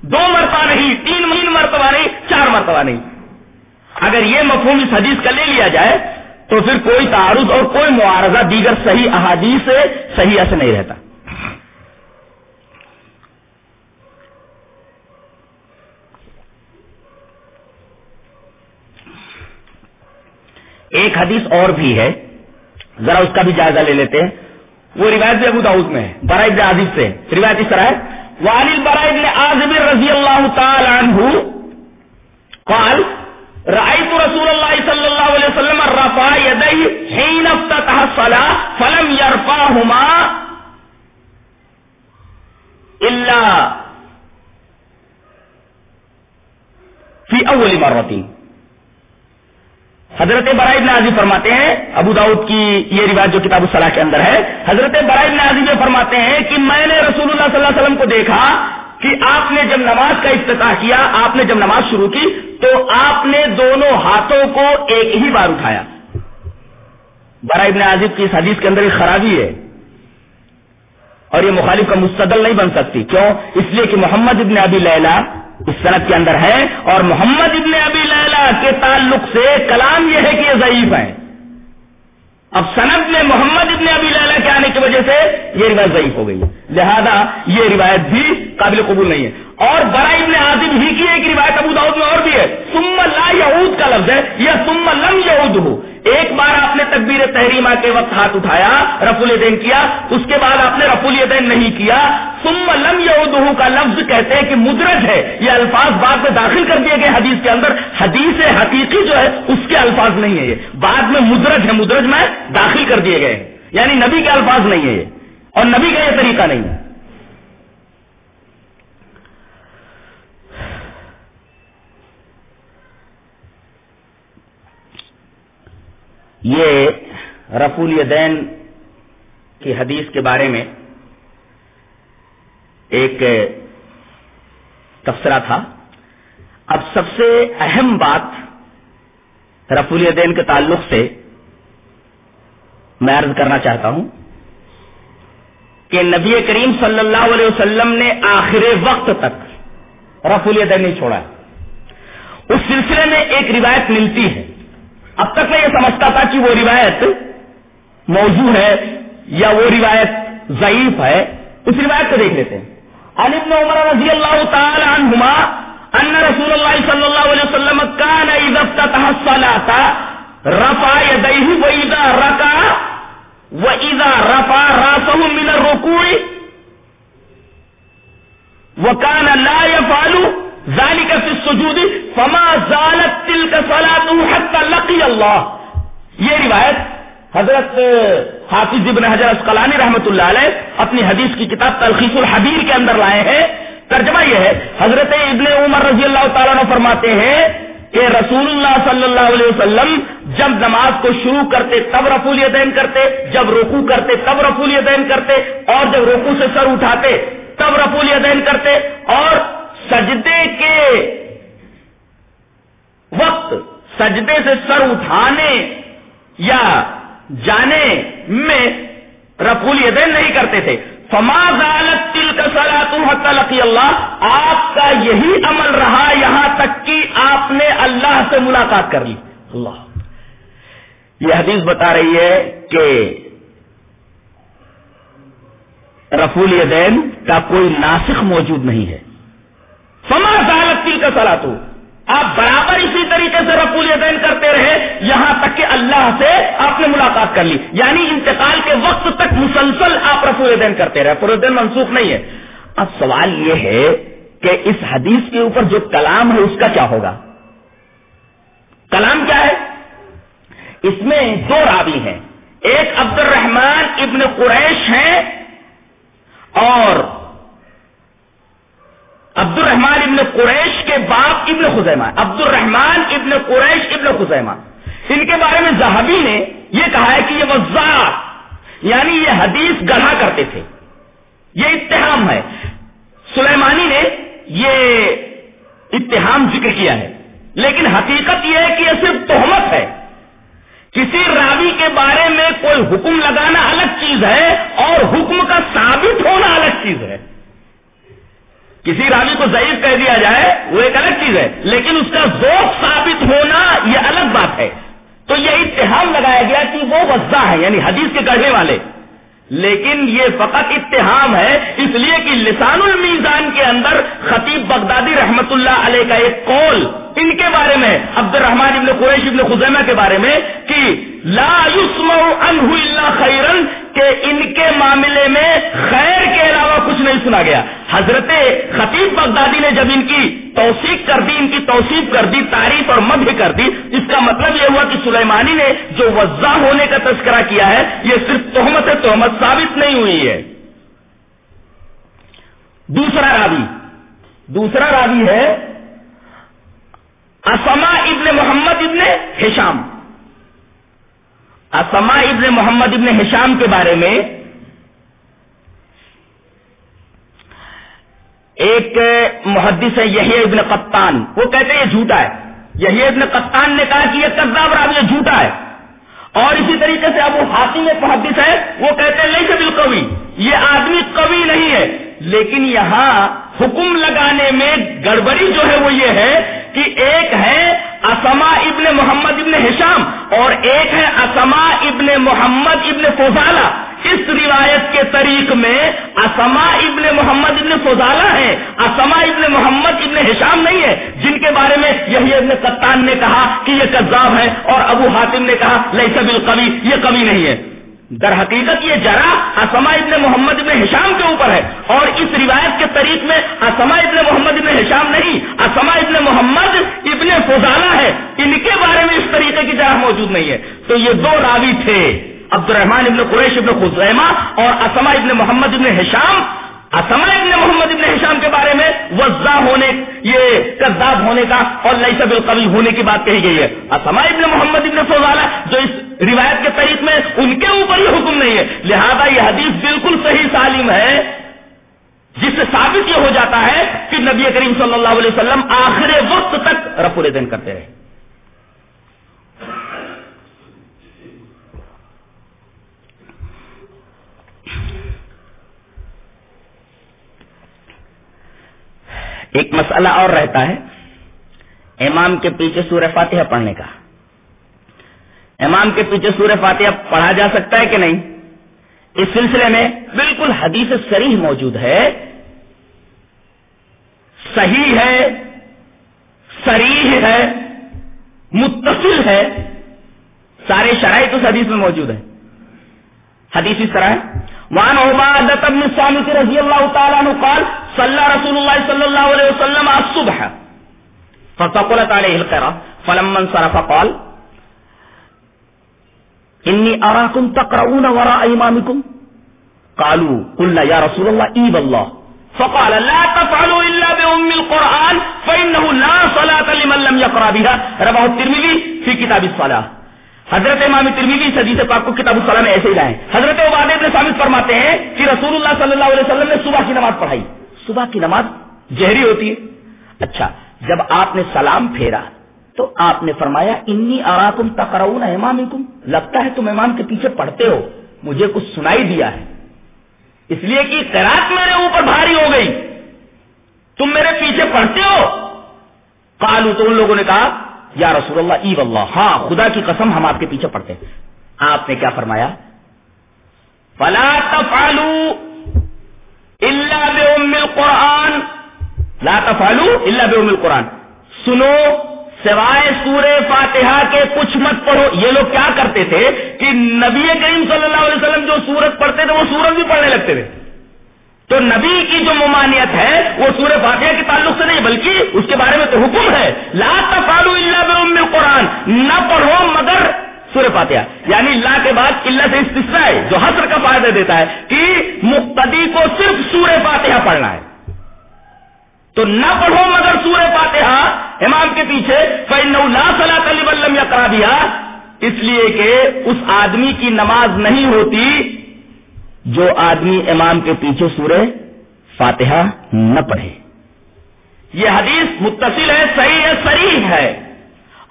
دو مرتبہ نہیں، تین مہین مرتبہ نہیں، چار مرتبہ نہیں۔ اگر یہ مفہوم اس حدیث کا لے لیا جائے، تو پھر کوئی تعارض اور کوئی معارضہ دیگر صحیح احادیث سے صحیح ایسے نہیں رہتا۔ ایک حدیث اور بھی ہے، ذرا اس کا بھی جائزہ لے لیتے ہیں۔ وہ روایت بھی ابو داؤد میں ہے، برائے ابن سے۔ روایت اس طرح ہے۔ والد برائے ابن عازب رضی اللہ تعالی عنہ قال رأيت رسول الله صلى الله عليه وسلم رفع يديه حين افتتح الصلاة فلم يرفعهما إلا في أول مرة حضرت برائے ابن عزیز فرماتے ہیں، ابو داؤد کی یہ روایت جو کتاب الصلاح کے اندر ہے، حضرت برائے ابن عزیز یہ فرماتے ہیں کہ میں نے رسول اللہ صلی اللہ علیہ وسلم کو دیکھا کہ آپ نے جب نماز کا افتتاح کیا، آپ نے جب نماز شروع کی، تو آپ نے دونوں ہاتھوں کو ایک ہی بار اٹھایا۔ برائے ابن عزیز کی اس حدیث کے اندر ایک خرابی ہے۔ اور یہ مخالف کا مستدل نہیں بن سکتی۔ کیوں؟ اس لیے کہ محمد ابن ابی لیلا اس صنعت کے اندر ہے اور محمد ابن ابی کے تعلق سے کلام یہ ہے کہ یہ ضعیف ہے۔ اب سند میں محمد ابن ابی لیلا کے آنے کی وجہ سے یہ روایت ضعیف ہو گئی ہے۔ لہذا یہ روایت بھی قابل قبول نہیں ہے۔ اور برا ابن عاظم ہی کی ایک روایت ابو داؤد میں اور بھی ہے۔ سم لا یہود کا لفظ ہے۔ یا سم لم یہود ہو ایک بار آپ نے تکبیر تحریمہ کے وقت ہاتھ اٹھایا رف الدین کیا، اس کے بعد آپ نے رف الدین نہیں کیا۔ سم لم یہود کا لفظ کہتے ہیں کہ مدرج ہے، یہ الفاظ بعد میں داخل کر دیے گئے حدیث کے اندر۔ حدیث حقیقی جو ہے، اس کے الفاظ نہیں ہے یہ۔ بعد میں مدرج ہے، مدرج میں داخل کر دیے گئے۔ یعنی نبی کے الفاظ نہیں ہے یہ۔ اور نبی کا یہ طریقہ نہیں۔ ہے یہ رفول یدین کی حدیث کے بارے میں ایک تبصرہ تھا۔ اب سب سے اہم بات رفول یدین کے تعلق سے میں عرض کرنا چاہتا ہوں کہ نبی کریم صلی اللہ علیہ وسلم نے آخر وقت تک رفول یدین نہیں چھوڑا اس سلسلے میں ایک روایت ملتی ہے۔ اب تک میں یہ سمجھتا تھا کہ وہ روایت موضوع ہے یا وہ روایت ضعیف ہے، اس روایت کو دیکھ لیتے ہیں۔ علی ابن عمر رضی اللہ تعالی عنہما ان رسول اللہ صلی اللہ علیہ وسلم کان اذا افتتح الصلاة، رفع يديه واذا ركع واذا رفع راسه من الركوع وكان لا يفعل ذالک فی السجود فما زالت تلک صلاته حتى لقی اللہ۔ یہ روایت حضرت حافظ ابن حجر اسقلانی رحمت اللہ علیہ اپنی حدیث کی کتاب تلخیص الحبیر کے اندر لائے ہیں۔ ترجمہ یہ ہے، حضرت ابن عمر رضی اللہ تعالیٰ نے فرماتے ہیں کہ رسول اللہ صلی اللہ علیہ وسلم جب نماز کو شروع کرتے تب رفول یدین کرتے، جب رکو کرتے تب رفول یدین کرتے، اور جب رکو سے سر اٹھاتے تب رفول یدین کرتے، اور سجدے کے وقت سجدے سے سر اٹھانے یا جانے میں رفول یدین نہیں کرتے تھے۔ فما ذالت تل کا سلا لقی اللہ آپ کا یہی عمل رہا یہاں تک کہ آپ نے اللہ سے ملاقات کر لی۔ اللہ۔ یہ حدیث بتا رہی ہے کہ رفول یدین کا کوئی ناسخ موجود نہیں ہے۔ فما ذالت تل کا سلا آپ برابر اسی طریقے سے رفول یدین کرتے رہے، یہاں تک کہ اللہ سے آپ نے ملاقات کر لی۔ یعنی انتقال کے وقت تک مسلسل آپ رفول یدین کرتے رہے رفول دین منسوخ نہیں ہے۔ اب سوال یہ ہے کہ اس حدیث کے اوپر جو کلام ہے، اس کا کیا ہوگا؟ کلام کیا ہے؟ اس میں دو راوی ہیں۔ ایک عبد الرحمان ابن قریش ہیں اور عبد الرحمان ابن قریش کے باپ ابن خزیمہ عبد الرحمان ابن قریش ابن خزیمہ۔ ان کے بارے میں زہبی نے یہ کہا ہے کہ یہ وزار یعنی یہ حدیث گڑھا کرتے تھے۔ یہ اتحام ہے۔ سلیمانی نے یہ اتحام ذکر کیا ہے۔ لیکن حقیقت یہ ہے کہ یہ صرف تہمت ہے۔ کسی راوی کے بارے میں کوئی حکم لگانا الگ چیز ہے اور حکم کا ثابت ہونا الگ چیز ہے۔ کسی راوی کو ضعیف کہہ دیا جائے، وہ ایک الگ چیز ہے۔ لیکن اس کا ذوق ثابت ہونا یہ الگ بات ہے۔ تو یہ اتحام لگایا گیا کہ وہ وزا ہے یعنی حدیث کے گڑھنے والے۔ لیکن یہ فقط اتحام ہے، اس لیے کہ لسان المیزان کے اندر خطیب بغدادی رحمت اللہ علیہ کا ایک قول ان کے بارے میں عبد الرحمان ابن قریش ابن خزیمہ کے بارے میں کہ لا عنہ الا خیرن کہ ان کے معاملے میں خیر کے علاوہ کچھ نہیں سنا گیا۔ حضرت خطیب بغدادی نے جب ان کی توثیق کر دی، ان کی توصیف کر دی، تعریف اور مدح کر دی، اس کا مطلب یہ ہوا کہ سلیمانی نے جو وضاح ہونے کا تذکرہ کیا ہے، یہ صرف تہمت تہمت ثابت نہیں ہوئی ہے۔ دوسرا راوی۔ دوسرا راوی ہے اسما ابن محمد ابن ہشام اسما ابن محمد ابن ہشام کے بارے میں ایک محدث ہے یہی ابن قطان۔ وہ کہتے ہیں یہ جھوٹا ہے۔ یہی ابن قطان نے کہا کہ یہ کرداب راوی یہ جھوٹا ہے۔ اور اسی طریقے سے ابو حاتم ایک محدث ہے، وہ کہتے ہیں نہیں سے بالکوی یہ آدمی کبھی نہیں ہے۔ لیکن یہاں حکم لگانے میں گڑبڑی جو ہے وہ یہ ہے کہ ایک ہے اسما ابن محمد ابن ہشام اور ایک ہے اسما ابن محمد ابن فضالہ۔ اس روایت کے طریق میں اسما ابن محمد ابن فضالہ ہے اسما ابن محمد ابن ہشام نہیں ہے جن کے بارے میں یہی ابن قطان نے کہا کہ یہ کذاب ہے اور ابو حاتم نے کہا لئی سب القوی یہ کمی نہیں ہے۔ در حقیقت یہ جرا اسما ابن محمد ابن ہشام کے اوپر ہے اور اس روایت کے طریق میں اسما ابن محمد ابن ہشام نہیں اسما ابن محمد ابن فضالہ ہے۔ ان کے بارے میں اس طریقے کی جرح موجود نہیں ہے۔ تو یہ دو راوی تھے عبد الرحمان ابن قریش ابن خزیمہ اور اسما ابن محمد ابن ہشام اسما ابن محمد ابن ہشام کے بارے میں وزا ہونے یہ کذاب ہونے کا اور لئی سب القوی ہونے کی بات کہی گئی ہے۔ اسما ابن محمد ابن فضالہ جو اس روایت کے طریق میں ان کے اوپر یہ حکم نہیں ہے۔ لہذا یہ حدیث بالکل صحیح سالم ہے۔ جس سے ثابت یہ ہو جاتا ہے کہ نبی کریم صلی اللہ علیہ وسلم آخر وقت تک رف الدین کرتے رہے۔ ایک مسئلہ اور رہتا ہے۔ امام کے پیچھے سورہ فاتحہ پڑھنے کا۔ امام کے پیچھے سورہ فاتحہ پڑھا جا سکتا ہے کہ نہیں؟ اس سلسلے میں بالکل حدیث سریح موجود ہے۔ صحیح ہے سریح ہے، متصل ہے۔ سارے شرائط اس حدیث میں موجود ہے حدیث اس طرح ہے۔ وان عبادت بن رضی اللہ تعالیٰ عنہ قال صلی رسول اللہ صلی اللہ علیہ وسلم الصبح. فقلت علیہ القرى. فلما انصرف قال انی اراکم تقرؤون وراء امامکم قالوا، قلنا یا رسول اللہ ایب اللہ فقال، لا تفعلوا الا بام القرآن فانه لا صلاة لمن لم يقرأ بها. رواه الترمذي في كتاب الصلاة. حضرت امام ترمیدی حدیث پاک کو کتاب الصلاح میں ایسے ہی لائے حضرت عباد ابن ثابت فرماتے ہیں کہ رسول اللہ صلی اللہ علیہ وسلم نے صبح کی نماز پڑھائی۔ صبح کی نماز جہری ہوتی ہے۔ اچھا جب آپ نے سلام پھیرا تو آپ نے فرمایا، انی اراکم تقرؤون امامکم لگتا ہے تم امام کے پیچھے پڑھتے ہو۔ مجھے کچھ سنائی دیا ہے۔ اس لیے کہ قرات میرے اوپر بھاری ہو گئی۔ تم میرے پیچھے پڑھتے ہو۔ قالو تو ان لوگوں نے کہا، یا رسول اللہ، ای اللہ ہاں خدا کی قسم ہم آپ کے پیچھے پڑتے ہیں۔ آپ نے کیا فرمایا؟ فلا تفعلوا الا بام القرآن. لا تفعلوا الا بام القرآن. سنو، سوائے سورہ فاتحہ کے کچھ مت پڑھو. یہ لوگ کیا کرتے تھے کہ نبی کریم صلی اللہ علیہ وسلم جو سورت پڑھتے تھے وہ سورت بھی پڑھنے لگتے تھے. تو نبی کی جو ممانعت ہے وہ سورہ فاتحہ کے تعلق سے نہیں، بلکہ اس کے بارے میں تو حکم ہے. لا تفالو اللہ بم قرآن نہ پڑھو مگر سورہ فاتحہ۔ یعنی اللہ کے بعد اللہ سے استثنا ہے، جو حسر کا فائدہ دیتا ہے کہ مقتدی کو صرف سورہ فاتحہ پڑھنا ہے۔ تو نہ پڑھو مگر سورہ فاتحہ۔ امام کے پیچھے فین لا صلاح علی ولم یا کرا دیا اس لیے کہ اس آدمی کی نماز نہیں ہوتی جو آدمی امام کے پیچھے سورہ فاتحہ نہ پڑھے۔ یہ حدیث متصل ہے، صحیح ہے، صریح ہے۔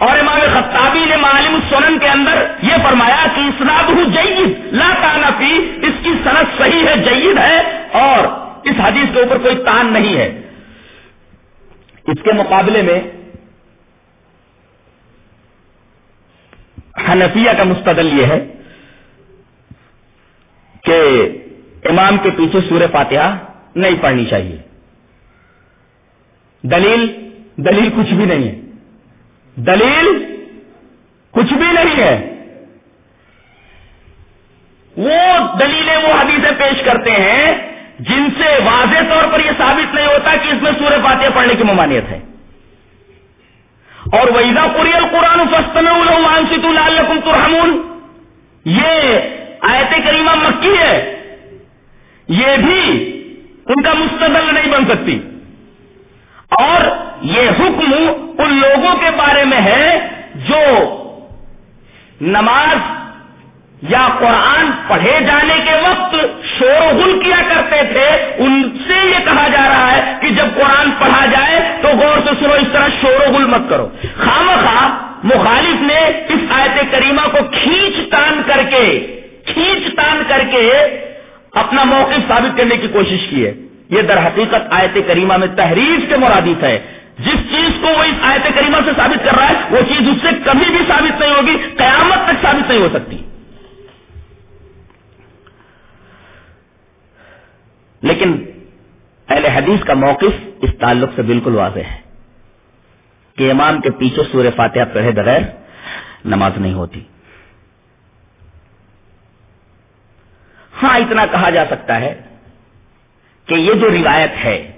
اور امام خطابی نے معلوم سنن کے اندر یہ فرمایا کہ اسناد جید، لا تانفی اس کی صنعت صحیح ہے، جید ہے، اور اس حدیث کے اوپر کوئی تان نہیں ہے۔ اس کے مقابلے میں حنفیہ کا مستدل یہ ہے کہ امام کے پیچھے سورہ فاتحہ نہیں پڑھنی چاہیے۔ دلیل دلیل کچھ بھی نہیں ہے۔ دلیل کچھ بھی نہیں ہے۔ وہ دلیلیں وہ حدیثیں پیش کرتے ہیں جن سے واضح طور پر یہ ثابت نہیں ہوتا کہ اس میں سورہ فاتحہ پڑھنے کی ممانعت ہے۔ اور ویزا قریل قرآن فسط میں الانست الکم ترحمون۔ یہ آیت کریمہ مکی ہے۔ یہ بھی ان کا مستدل نہیں بن سکتی۔ اور یہ حکم ان لوگوں کے بارے میں ہے جو نماز یا قرآن پڑھے جانے کے وقت شور و غل کیا کرتے تھے، ان سے یہ کہا جا رہا ہے کہ جب قرآن پڑھا جائے تو غور سے سنو، اس طرح شور و غل مت کرو۔ خام خواہ مخالف نے اس آیت کریمہ کو کھینچ تان کر کے، کھینچ تان کر کے اپنا موقف ثابت کرنے کی کوشش کی ہے۔ یہ در حقیقت آیت کریمہ میں تحریر کے مرادف ہے۔ جس چیز کو وہ اس آیت کریمہ سے ثابت کر رہا ہے، وہ چیز اس سے کبھی بھی ثابت نہیں ہوگی، قیامت تک ثابت نہیں ہو سکتی۔ لیکن اہل حدیث کا موقف اس تعلق سے بالکل واضح ہے کہ امام کے پیچھے سورہ فاتحہ پڑھے بغیر نماز نہیں ہوتی۔ ہاں اتنا کہا جا سکتا ہے کہ یہ جو روایت ہے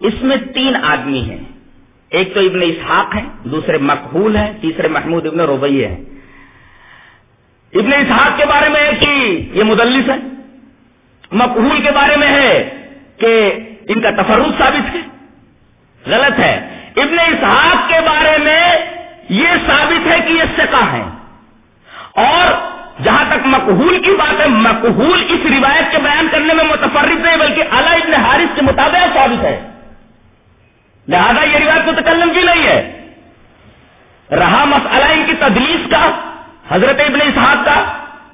اس میں تین آدمی ہیں۔ ایک تو ابن اسحاق ہے دوسرے مقبول ہیں، تیسرے محمود ابن روبیے ہیں۔ ابن اسحاق کے بارے میں ہے کہ یہ مدلس ہے مقبول کے بارے میں ہے کہ ان کا تفرد ثابت ہے۔ غلط ہے۔ ابن اسحاق کے بارے میں یہ ثابت ہے کہ یہ سکا ہے اور جہاں تک مقبول کی بات ہے، مقبول اس روایت کے بیان کرنے میں متفرد نہیں، بلکہ اللہ ابن حارث کے مطابق ثابت ہے۔ لہذا یہ روایت متکلم کی نہیں ہے۔ رہا مسئلہ ان کی تدلیس کا، حضرت ابن اسحاق کا،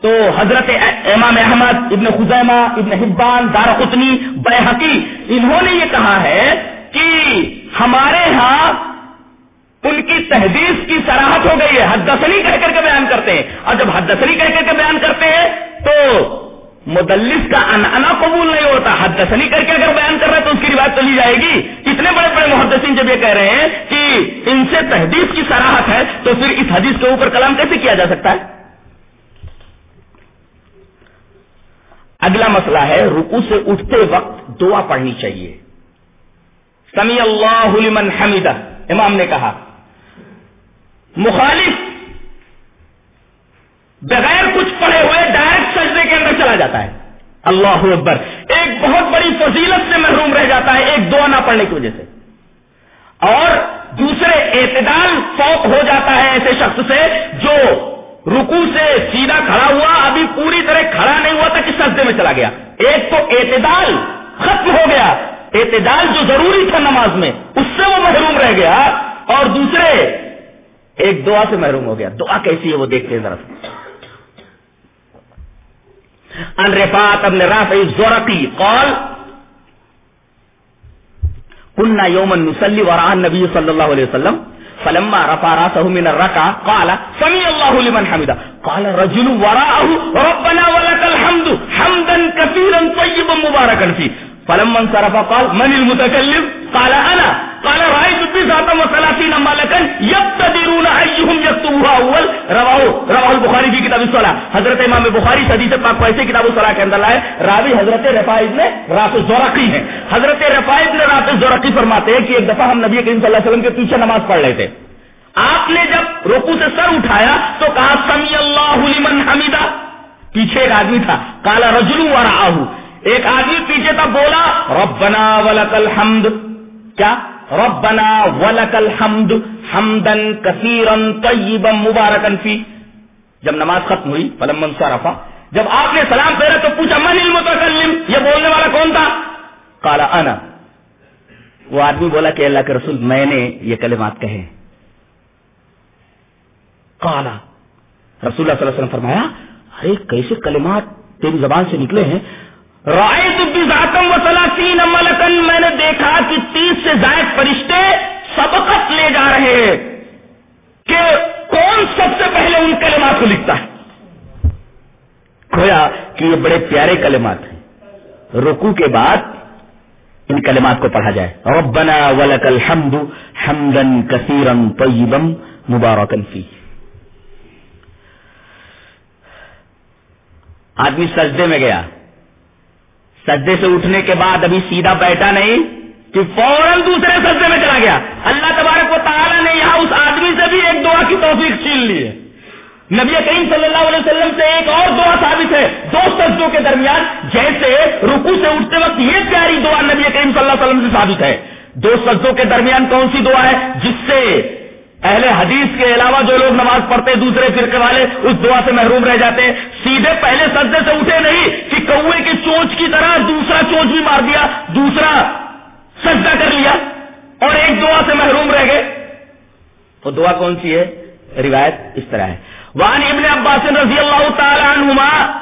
تو حضرت امام احمد، ابن خزیمہ، ابن حبان دار قطنی بحقی انہوں نے یہ کہا ہے کہ ہمارے ہاں ان کی تحدیث کی سراہت ہو گئی ہے۔ حد دسنی کہہ کر کے بیان کرتے ہیں۔ اور جب حد دسنی کہہ کر کے بیان کرتے ہیں تو مدلس کا انا قبول نہیں ہوتا۔ حد دسنی کر کے اگر بیان کر رہے تو اس کی روایت چلی جائے گی۔ اتنے بڑے بڑے محدثین جب یہ کہہ رہے ہیں کہ ان سے تحدیث کی سراہت ہے تو پھر اس حدیث کے اوپر کلام کیسے کیا جا سکتا ہے؟ اگلا مسئلہ ہے رکو سے اٹھتے وقت دعا پڑھنی چاہیے۔ سمی اللہ لمن حمیدہ۔ امام نے کہا، مخالف بغیر کچھ پڑھے ہوئے ڈائریکٹ چلا جاتا ہے۔ اللہ اکبر۔ ایک بہت بڑی فضیلت سے محروم رہ جاتا ہے ایک دعا نہ پڑھنے کی وجہ سے۔ اور دوسرے اعتدال فوق ہو جاتا ہے ایسے شخص سے جو رکو سے سیدھا کھڑا ہوا، ابھی پوری طرح کھڑا نہیں ہوا تھا کہ سجدے میں چلا گیا۔ ایک تو اعتدال ختم ہو گیا۔ اعتدال جو ضروری تھا نماز میں، اس سے وہ محروم رہ گیا۔ اور دوسرے، ایک دعا سے محروم ہو گیا۔ دعا کیسی ہے وہ دیکھتے ہیں ذرا ان رفات ابن رافع زورقی قال، كنا يوما نصلي وراء النبي صلى الله عليه وسلم، فلما رفع راسه من الركعه قال، سمع الله لمن حمده. قال، رجل وراءه، ربنا ولك الحمد، حمدا كثيرا طيبا مباركا فيه. فلما انصرف قال، من المتكلم؟ قال انا قال رايت بذات وثلاثين ملكا يبتدرون ايهم يكتبها اول. رواه رواه البخاري في كتاب الصلاه حضرت امام بخاری حدیث پاک کو ایسے کتاب الصلاه کے اندر لائے راوی حضرت رفاع ابن رافع زرقی ہیں۔ حضرت رفاع ابن رافع زرقی فرماتے ہیں کہ ایک دفعہ ہم نبی کریم صلی اللہ علیہ وسلم کے پیچھے نماز پڑھ رہے تھے آپ نے جب رکو سے سر اٹھایا تو کہا سمی اللہ لمن حمیدہ۔ پیچھے ایک آدمی تھا کالا رجلو ورآہو ایک آدمی پیچھے تھا، بولا، ربنا ولک الحمد۔ کیا؟ ربنا ولک الحمد حمدن کثیرن طیبا مبارکن فی۔ جب نماز ختم ہوئی فلم منصرفا جب آپ نے سلام پھیرا تو پوچھا، من المتکلم؟ یہ بولنے والا کون تھا؟ کالا انا۔ وہ آدمی بولا کہ اللہ کے رسول، میں نے یہ کلمات کہے۔ کالا رسول اللہ صلی اللہ علیہ وسلم فرمایا، ارے، کیسے کلمات تیری زبان سے نکلے ہیں؟ رائے و سلاسین ملکن میں نے دیکھا کہ تیس سے زائد فرشتے سبقت لے جا رہے ہیں کہ کون سب سے پہلے ان کلمات کو لکھتا ہے؟ کھویا کہ یہ بڑے پیارے کلمات ہیں۔ رکو کے بعد ان کلمات کو پڑھا جائے۔ ربنا ولک الحمد حمدن کثیرن طیبم مبارکن فی آدمی سجدے میں گیا۔ سجدے سے اٹھنے کے بعد ابھی سیدھا بیٹھا نہیں کہ فوراً دوسرے سجدے میں چلا گیا۔ اللہ تبارک و تعالیٰ نے یہاں اس آدمی سے بھی ایک دعا کی توفیق چھین لی ہے۔ نبی کریم صلی اللہ علیہ وسلم سے ایک اور دعا ثابت ہے۔ دو سجدوں کے درمیان جیسے رکو سے اٹھتے وقت یہ پیاری دعا نبی کریم صلی اللہ علیہ وسلم سے ثابت ہے۔ دو سجدوں کے درمیان کون سی دعا ہے؟ جس سے اہل حدیث کے علاوہ جو لوگ نماز پڑھتے دوسرے فرقے والے، اس دعا سے محروم رہ جاتے ہیں۔ سیدھے پہلے سجدے سے اٹھے نہیں، کہ کوے کی چونچ کی طرح دوسرا چونچ بھی مار دیا، دوسرا سجدہ کر لیا اور ایک دعا سے محروم رہ گئے۔ وہ دعا کون سی ہے؟ روایت اس طرح ہے۔ وان ابن عباس رضی اللہ تعالی عنہما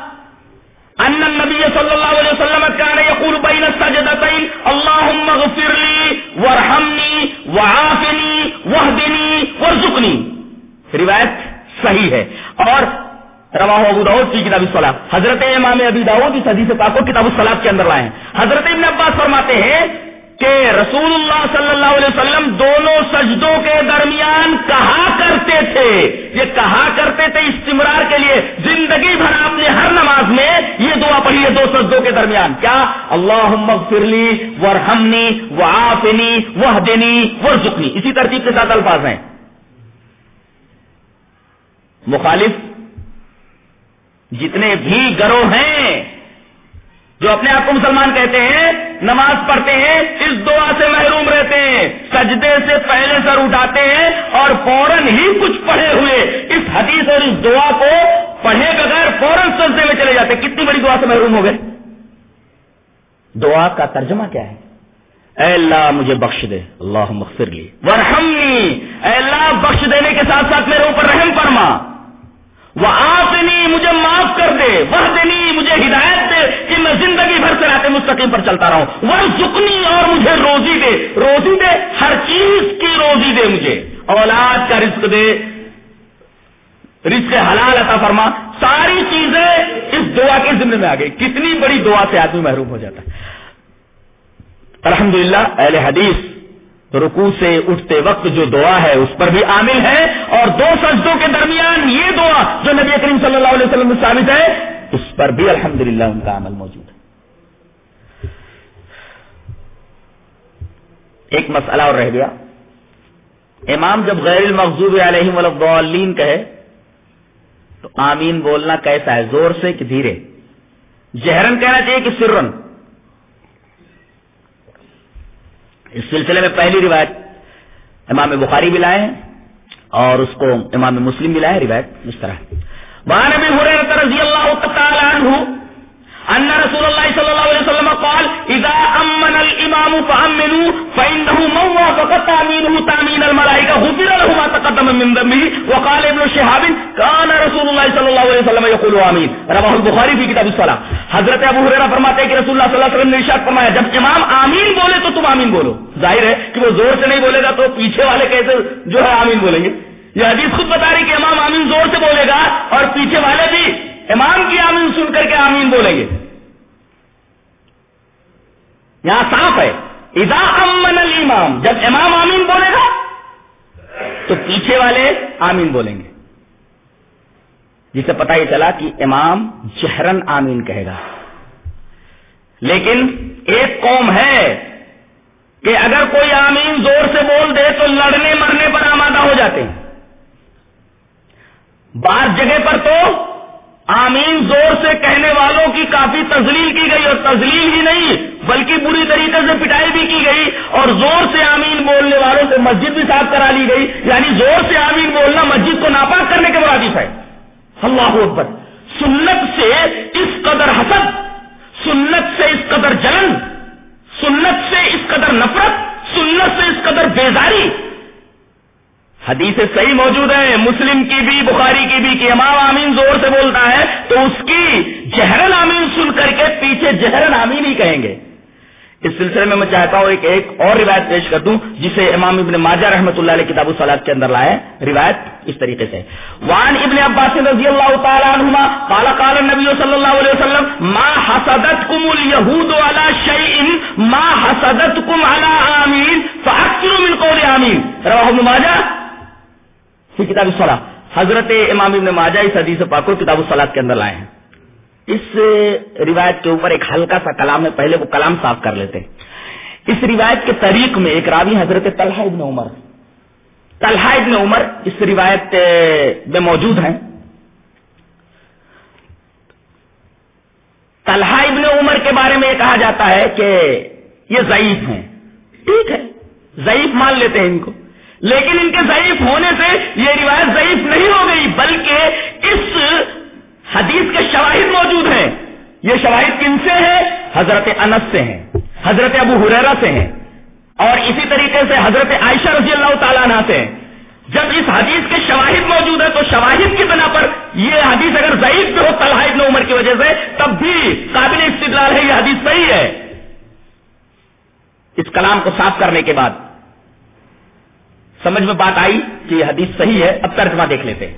ان النبي صلی اللہ علیہ وسلم كان يقول بين السجدتين اللهم اغفر لي وارحمني وعافني واهدني وارزقني روایت صحیح ہے۔ اور رواہ ابو داؤد کی کتاب الصلاۃ۔ حضرت امام ابی داؤد اس حدیث پاک کو کتاب الصلاۃ کے اندر لائے ہیں۔ حضرت ابن عباس فرماتے ہیں کہ رسول اللہ صلی اللہ علیہ وسلم دونوں سجدوں کے درمیان کہا کرتے تھے۔ یہ کہا کرتے تھے استمرار کے لیے۔ زندگی بھر آپ نے ہر نماز میں یہ دعا پڑھی ہے دو سجدوں کے درمیان۔ کیا؟ اللہ فرلی ورحمنی و آفنی وہ دینی ورژنی اسی ترتیب کے ساتھ الفاظ ہیں۔ مخالف جتنے بھی گروہ ہیں جو اپنے آپ کو مسلمان کہتے ہیں، نماز پڑھتے ہیں، اس دعا سے محروم رہتے ہیں، سجدے سے پہلے سر اٹھاتے ہیں اور فوراً ہی کچھ پڑھے ہوئے۔ اس حدیث اور اس دعا کو پڑھے بغیر فوراً سجدے میں چلے جاتے۔ کتنی بڑی دعا سے محروم ہو گئے۔ دعا کا ترجمہ کیا ہے؟ اے اللہ، مجھے بخش دے۔ اللہ مغفر لی۔ ورحمنی۔ اے اللہ، بخش دینے کے ساتھ ساتھ میرے اوپر رحم فرما۔ وہ آسنی مجھے معاف کر دے وہ دینی مجھے ہدایت دے کہ میں زندگی بھر سے رہتے مستقیم پر چلتا رہا ہوں وہ زکنی اور مجھے روزی دے۔ روزی دے، ہر چیز کی روزی دے مجھے۔ اولاد کا رزق دے۔ رزق حلال عطا فرما۔ ساری چیزیں اس دعا کے ذمہ میں آ گئی۔ کتنی بڑی دعا سے آدمی محروم ہو جاتا ہے۔ الحمدللہ، اہل حدیث رکو سے اٹھتے وقت جو دعا ہے، اس پر بھی عامل ہے۔ اور دو سجدوں کے درمیان یہ دعا جو نبی کریم صلی اللہ علیہ وسلم میں ثابت ہے، اس پر بھی الحمدللہ ان کا عمل موجود ہے۔ ایک مسئلہ اور رہ گیا۔ امام جب غیر المغضوب علیہ ولین کہے، تو آمین بولنا کیسا ہے؟ زور سے کہ دھیرے۔ جہرن کہنا چاہیے کہ سرن۔ اس سلسلے میں پہلی روایت امام بخاری بھی لائے ہیں اور اس کو امام مسلم بھی لائے، روایت اس طرح وہاں نبی رضی اللہ تعالی عنہ ان رسول اللہ صلی اللہ علیہ وسلم قال اذا امن الامام فامنوا فانه من وافق تامينه تامين الملائكه غفر له ما تقدم من ذنبه. وقال ابن شهاب، كان رسول الله صلى الله عليه وسلم يقول امين رواه البخاري في كتاب الصلاه حضرت ابو ہریرہ فرماتے ہیں کہ رسول اللہ صلی اللہ علیہ وسلم نے ارشاد فرمایا، جب امام آمین بولے تو تم آمین بولو. ظاہر ہے کہ وہ زور سے نہیں بولے گا تو پیچھے والے کیسے جو ہے آمین بولیں گے؟ یہ حدیث خود بتا رہی کہ امام آمین زور سے بولے گا اور پیچھے والے بھی امام کی آمین سن کر کے آمین بولیں گے۔ یہاں صاف ہے۔ ادا امن الامام، جب امام آمین بولے گا، تو پیچھے والے آمین بولیں گے۔ جسے پتا یہ چلا کہ امام جہرن آمین کہے گا۔ لیکن ایک قوم ہے کہ اگر کوئی آمین زور سے بول دے تو لڑنے مرنے پر آمادہ ہو جاتے ہیں۔ بعض جگہ پر تو آمین زور سے کہنے والوں کی کافی تزلیل کی گئی اور تزلیل ہی نہیں، بلکہ بری طریقے سے پٹائی بھی کی گئی اور زور سے آمین بولنے والوں سے مسجد بھی صاف کرا لی گئی۔ یعنی زور سے آمین بولنا مسجد کو ناپاک کرنے کے مرادف ہے اللہ اکبر۔ سنت سے اس قدر حسد، سنت سے اس قدر جلن، سنت سے اس قدر نفرت، سنت سے اس قدر بیزاری حدیث صحیح موجود ہے مسلم کی بھی، بخاری کی بھی، کہ امام آمین زور سے بولتا ہے تو اس کی جہرن آمین سن کر کے پیچھے جہرن آمین ہی کہیں گے۔ اس سلسلے میں میں چاہتا ہوں ایک ایک اور روایت پیش کر دوں، جسے امام ابن ماجہ رحمۃ اللہ علیہ کتاب الصلاۃ کے اندر لائے۔ روایت اس طریقے سے۔ وان ابن عباس رضی اللہ تعالی عنہما قال قال النبي صلی اللہ علیہ وسلم، ما حسدتكم اليهود على شيء ما حسدتكم على آمین فاكثروا من قول آمین۔ رواه ابن ماجہ۔ فی کتاب الصلاۃ حضرت امام ابن ماجہ اس حدیث پاک کو کتاب الصلاۃ کے اندر لائے ہیں۔ اس روایت کے اوپر ایک ہلکا سا کلام ہے، پہلے وہ کلام صاف کر لیتے۔ اس روایت کے طریق میں ایک راوی حضرت طلحہ ابن عمر۔ طلحہ ابن عمر اس روایت میں موجود ہیں۔ طلحہ ابن عمر کے بارے میں یہ کہا جاتا ہے کہ یہ ضعیف ہیں۔ ٹھیک ہے، ضعیف مان لیتے ہیں ان کو۔ لیکن ان کے ضعیف ہونے سے یہ روایت ضعیف نہیں ہو گئی، بلکہ اس حدیث کے شواہد موجود ہیں۔ یہ شواہد کن سے ہیں؟ حضرت انس سے ہیں، حضرت ابو حریرا سے ہیں۔ اور اسی طریقے سے حضرت عائشہ رضی اللہ تعالیٰ عنہ سے۔ ہیں جب اس حدیث کے شواہد موجود ہیں تو شواہد کی بنا پر یہ حدیث اگر ضعیف بھی ہو طلحہ ابن عمر کی وجہ سے، تب بھی قابل استدلال ہے، یہ حدیث صحیح ہے۔ اس کلام کو صاف کرنے کے بعد۔ سمجھ میں بات آئی کہ یہ حدیث صحیح ہے، اب ترجمہ دیکھ لیتے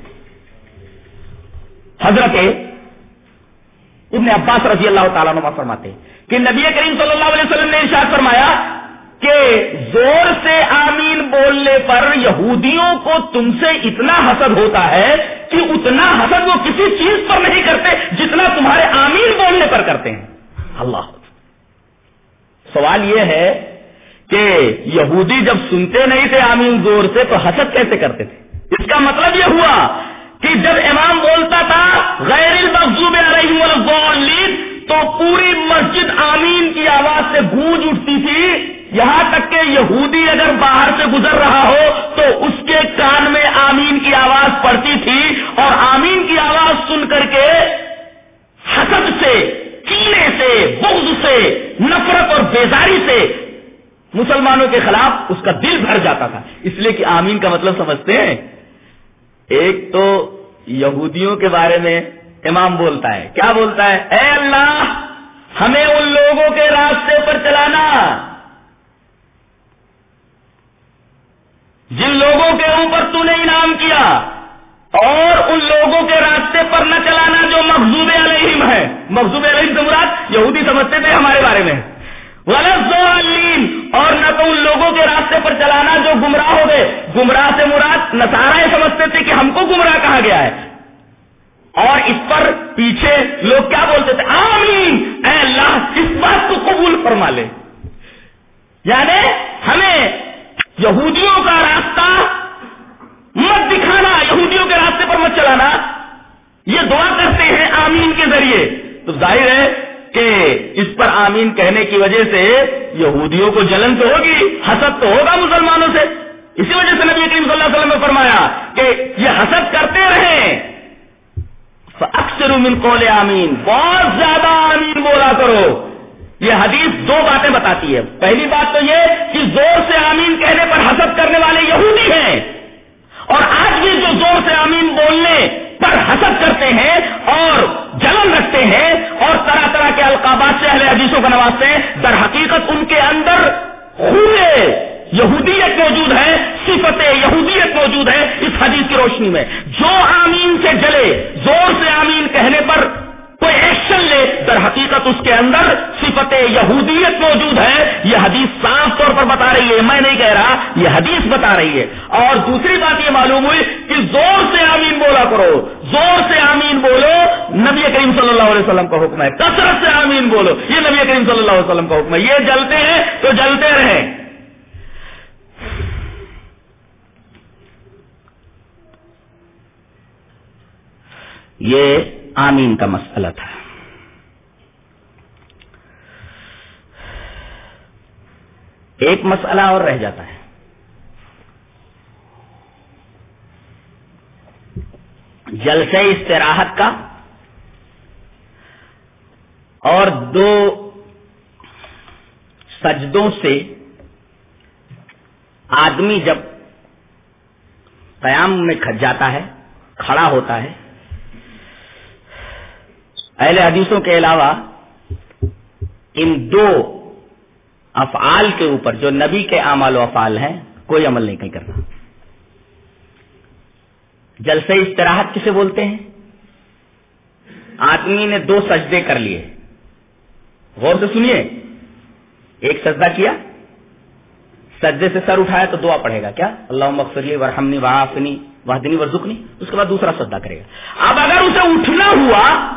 حضرت ابن عباس رضی اللہ تعالیٰ نما فرماتے کہ نبی کریم صلی اللہ علیہ وسلم نے ارشاد فرمایا کہ زور سے آمین بولنے پر یہودیوں کو تم سے اتنا حسد ہوتا ہے کہ اتنا حسد وہ کسی چیز پر نہیں کرتے جتنا تمہارے آمین بولنے پر کرتے ہیں۔ اللہ۔ سوال یہ ہے کہ یہودی جب سنتے نہیں تھے آمین زور سے تو حسد کیسے کرتے تھے؟ اس کا مطلب یہ ہوا کہ جب امام بولتا تھا غیر المغضوب علیہم الضالین تو پوری مسجد آمین کی آواز سے گونج اٹھتی تھی۔ یہاں تک کہ یہودی اگر باہر سے گزر رہا ہو تو اس کے کان میں آمین کی آواز پڑتی تھی اور آمین کی آواز سن کر کے حسد سے، کینے سے، بغض سے، نفرت اور بیزاری سے مسلمانوں کے خلاف اس کا دل بھر جاتا تھا۔ اس لیے کہ آمین کا مطلب سمجھتے ہیں۔ ایک تو یہودیوں کے بارے میں امام بولتا ہے۔ کیا بولتا ہے؟ اے اللہ، ہمیں ان لوگوں کے راستے پر چلانا۔ جن لوگوں کے اوپر تو نے انعام کیا، اور ان لوگوں کے راستے پر نہ چلانا جو مخصوب علیہم ہے۔ مخصوب علیہم سے مراد یہودی سمجھتے تھے ہمارے بارے میں۔ اور نہ تو ان لوگوں کے راستے پر چلانا جو گمراہ ہو گئے۔ گمراہ سے مراد نسارا سمجھتے تھے کہ ہم کو گمراہ کہا گیا ہے۔ اور اس پر پیچھے لوگ کیا بولتے تھے؟ آمین۔ اے اللہ، اس بات کو قبول فرما لے۔ یعنی ہمیں یہودیوں کا راستہ مت دکھانا، یہودیوں کے راستے پر مت چلانا۔ یہ دعا کرتے ہیں آمین کے ذریعے۔ تو ظاہر ہے کہ اس پر آمین کہنے کی وجہ سے یہودیوں کو جلن تو ہوگی، حسد تو ہوگا مسلمانوں سے۔ اسی وجہ سے نبی کریم صلی اللہ علیہ وسلم نے فرمایا کہ یہ حسد کرتے رہیں۔ اکثر من قول آمین بہت زیادہ آمین بولا کرو۔ یہ حدیث دو باتیں بتاتی ہے۔ پہلی بات تو یہ کہ زور سے آمین کہنے پر حسد کرنے والے یہودی ہیں۔ اور آج بھی جو زور سے آمین بولنے پر حسد کرتے ہیں اور جلن رکھتے ہیں اور طرح طرح کے القابات سے اہل حدیثوں کا نوازتے ہیں، در حقیقت ان کے اندر ہوئے یہودیت موجود ہے، صفت یہودیت موجود ہے اس حدیث کی روشنی میں۔ جو آمین سے جلے، زور سے آمین کہنے پر در حقیقت اس کے اندر صفت یہودیت موجود ہے۔ یہ حدیث صاف طور پر بتا رہی ہے۔ میں نہیں کہہ رہا، یہ حدیث بتا رہی ہے۔ اور دوسری بات یہ معلوم ہوئی کہ زور سے آمین بولا کرو۔ زور سے آمین بولو، نبی کریم صلی اللہ علیہ وسلم کا حکم ہے۔ کثرت سے آمین بولو، یہ نبی کریم صلی اللہ علیہ وسلم کا حکم ہے۔ یہ جلتے ہیں تو جلتے رہیں۔ یہ آمین کا مسئلہ تھا۔ ایک مسئلہ اور رہ جاتا ہے۔ جلسے استراحت کا اور دو سجدوں سے آدمی جب قیام میں کھج جاتا ہے، کھڑا ہوتا ہے، اہل حدیثوں کے علاوہ ان دو افعال کے اوپر جو نبی کے اعمال و افعال ہیں، کوئی عمل نہیں کرنا۔ جلسے استراحت کسے بولتے ہیں؟ آدمی نے دو سجدے کر لیے۔ غور سے سنیے۔ ایک سجدہ کیا۔ سجدے سے سر اٹھایا تو دعا پڑھے گا۔ کیا؟ اللہ مقصلی ورحمنی وحافنی وحدنی ورزقنی۔ اس کے بعد دوسرا سجدہ کرے گا۔ اب اگر اسے اٹھنا ہوا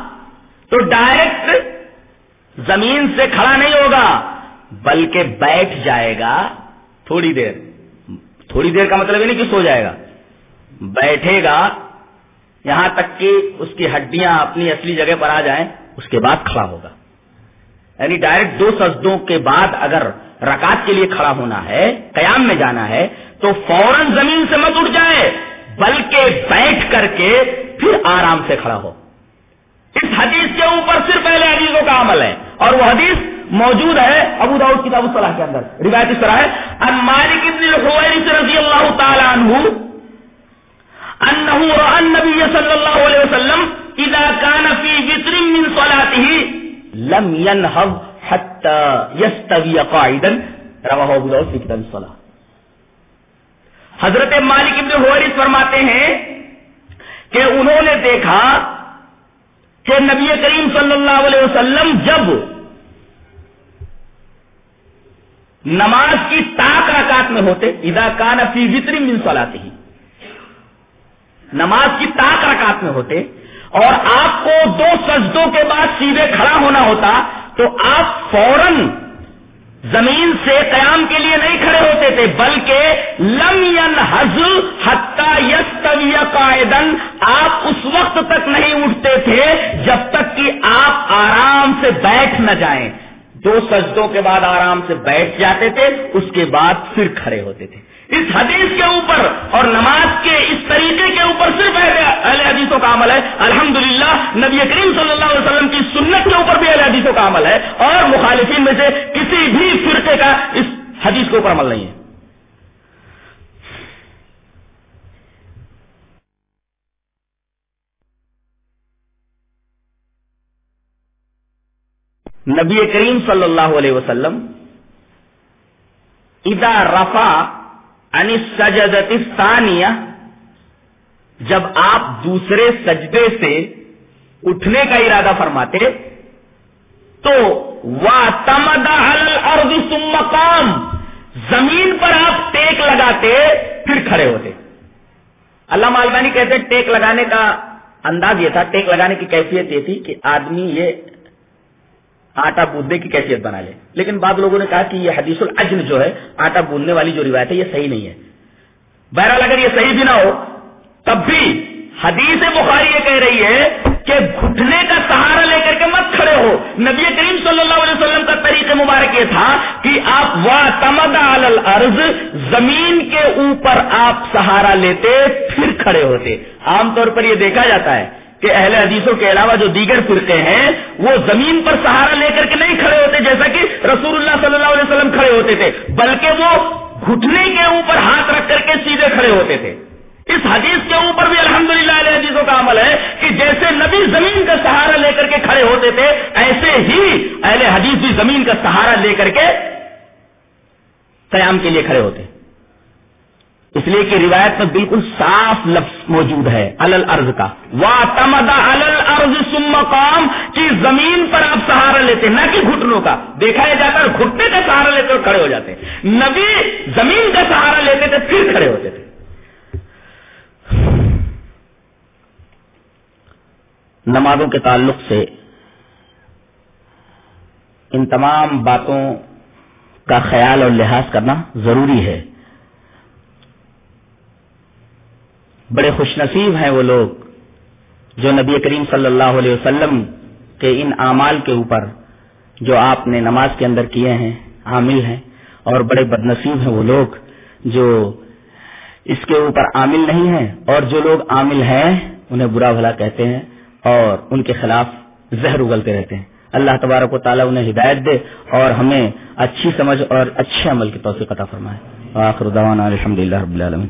تو ڈائریکٹ زمین سے کھڑا نہیں ہوگا۔ بلکہ بیٹھ جائے گا تھوڑی دیر۔ تھوڑی دیر کا مطلب یہ نہیں کہ سو جائے گا۔ بیٹھے گا، یہاں تک کہ اس کی ہڈیاں اپنی اصلی جگہ پر آ جائیں، اس کے بعد کھڑا ہوگا۔ یعنی ڈائریکٹ دو سجدوں کے بعد اگر رکعت کے لیے کھڑا ہونا ہے، قیام میں جانا ہے، تو فوراً زمین سے مت اٹھ جائے، بلکہ بیٹھ کر کے پھر آرام سے کھڑا ہو۔ اس حدیث کے اوپر صرف پہلے حدیثوں کا عمل ہے، اور وہ حدیث موجود ہے ابو داؤد کتاب الصلاح کے اندر۔ روایت اس طرح ہے ان مالک ابن الحویرث رضی اللہ تعالی عنہ انه راى النبي صلى الله عليه وسلم اذا كان في وتر من صلاته لم ينهض حتى يستوي قاعدا رواه ابو داؤد في كتاب الصلاه حضرت مالک ابن حویرث فرماتے ہیں کہ انہوں نے دیکھا کہ نبی کریم صلی اللہ علیہ وسلم جب نماز کی تاک رکعت میں ہوتے ادا کان فی وطری من سلاتے ہی نماز کی تاک رکعت میں ہوتے، اور آپ کو دو سجدوں کے بعد سیدھے کھڑا ہونا ہوتا، تو آپ فوراً زمین سے قیام کے لیے نہیں کھڑے ہوتے تھے، بلکہ لم ین حضل حتہ یس قائدن آپ اس وقت تک نہیں اٹھتے تھے جب تک کہ آپ آرام سے بیٹھ نہ جائیں۔ دو سجدوں کے بعد آرام سے بیٹھ جاتے تھے، اس کے بعد پھر کھڑے ہوتے تھے۔ اس حدیث کے اوپر اور نماز کے اس طریقے کے اوپر صرف اہل حدیثوں کا عمل ہے۔ الحمدللہ، نبی کریم صلی اللہ علیہ وسلم کی سنت کے اوپر بھی اہل حدیثوں کا عمل ہے اور مخالفین میں سے کسی بھی فرقے کا اس حدیث کے اوپر عمل نہیں ہے۔ نبی کریم صلی اللہ علیہ وسلم ادا رفا ثانیہ جب آپ دوسرے سجدے سے اٹھنے کا ارادہ فرماتے، تو وا تمدا ارد مقام زمین پر آپ ٹیک لگاتے، پھر کھڑے ہوتے۔ اللہ مالوانی کہتے ٹیک لگانے کا انداز یہ تھا، ٹیک لگانے کی کیفیت یہ تھی کہ آدمی یہ آٹا بوندنے کی کیفیت بنا لے۔ لیکن بعض لوگوں نے کہا کہ یہ حدیث العجن جو ہے، آٹا بوندنے والی جو روایت ہے، یہ صحیح نہیں ہے۔ بہرحال اگر یہ صحیح بھی نہ ہو، تب بھی حدیث بخاری یہ کہہ رہی ہے کہ گھٹنے کا سہارا لے کر کے مت کھڑے ہو۔ نبی کریم صلی اللہ علیہ وسلم کا طریقہ مبارک یہ تھا کہ آپ وا تمد الارض، زمین کے اوپر آپ سہارا لیتے، پھر کھڑے ہوتے۔ عام طور پر یہ دیکھا جاتا ہے۔ کہ اہل حدیثوں کے علاوہ جو دیگر فرقے ہیں، وہ زمین پر سہارا لے کر کے نہیں کھڑے ہوتے جیسا کہ رسول اللہ صلی اللہ علیہ وسلم کھڑے ہوتے تھے، بلکہ وہ گھٹنے کے اوپر ہاتھ رکھ کر کے سیدھے کھڑے ہوتے تھے۔ اس حدیث کے اوپر بھی الحمدللہ للہ حدیثوں کا عمل ہے کہ جیسے نبی زمین کا سہارا لے کر کے کھڑے ہوتے تھے، ایسے ہی اہل حدیث بھی زمین کا سہارا لے کر کے قیام کے لیے کھڑے ہوتے۔ اس لیے کہ روایت میں بالکل صاف لفظ موجود ہے الل ارض کا۔ وا تمدا الل سم قام کی زمین پر آپ سہارا لیتے، نہ کہ گھٹنوں کا۔ دیکھا جاتا ہے، گھٹنے کا سہارا لیتے اور کھڑے ہو جاتے۔ نبی زمین کا سہارا لیتے تھے پھر کھڑے ہوتے۔ تھے نمازوں کے تعلق سے ان تمام باتوں کا خیال اور لحاظ کرنا ضروری ہے۔ بڑے خوش نصیب ہیں وہ لوگ جو نبی کریم صلی اللہ علیہ وسلم کے ان اعمال کے اوپر جو آپ نے نماز کے اندر کیے ہیں، عامل ہیں اور بڑے بد نصیب ہیں وہ لوگ جو اس کے اوپر عامل نہیں ہیں اور جو لوگ عامل ہیں انہیں برا بھلا کہتے ہیں اور ان کے خلاف زہر اگلتے رہتے ہیں۔ اللہ تبارک و تعالیٰ انہیں ہدایت دے اور ہمیں اچھی سمجھ اور اچھے عمل کی توفیق عطا فرمائے۔ آخر دعوانا الحمد للہ رب العالمین۔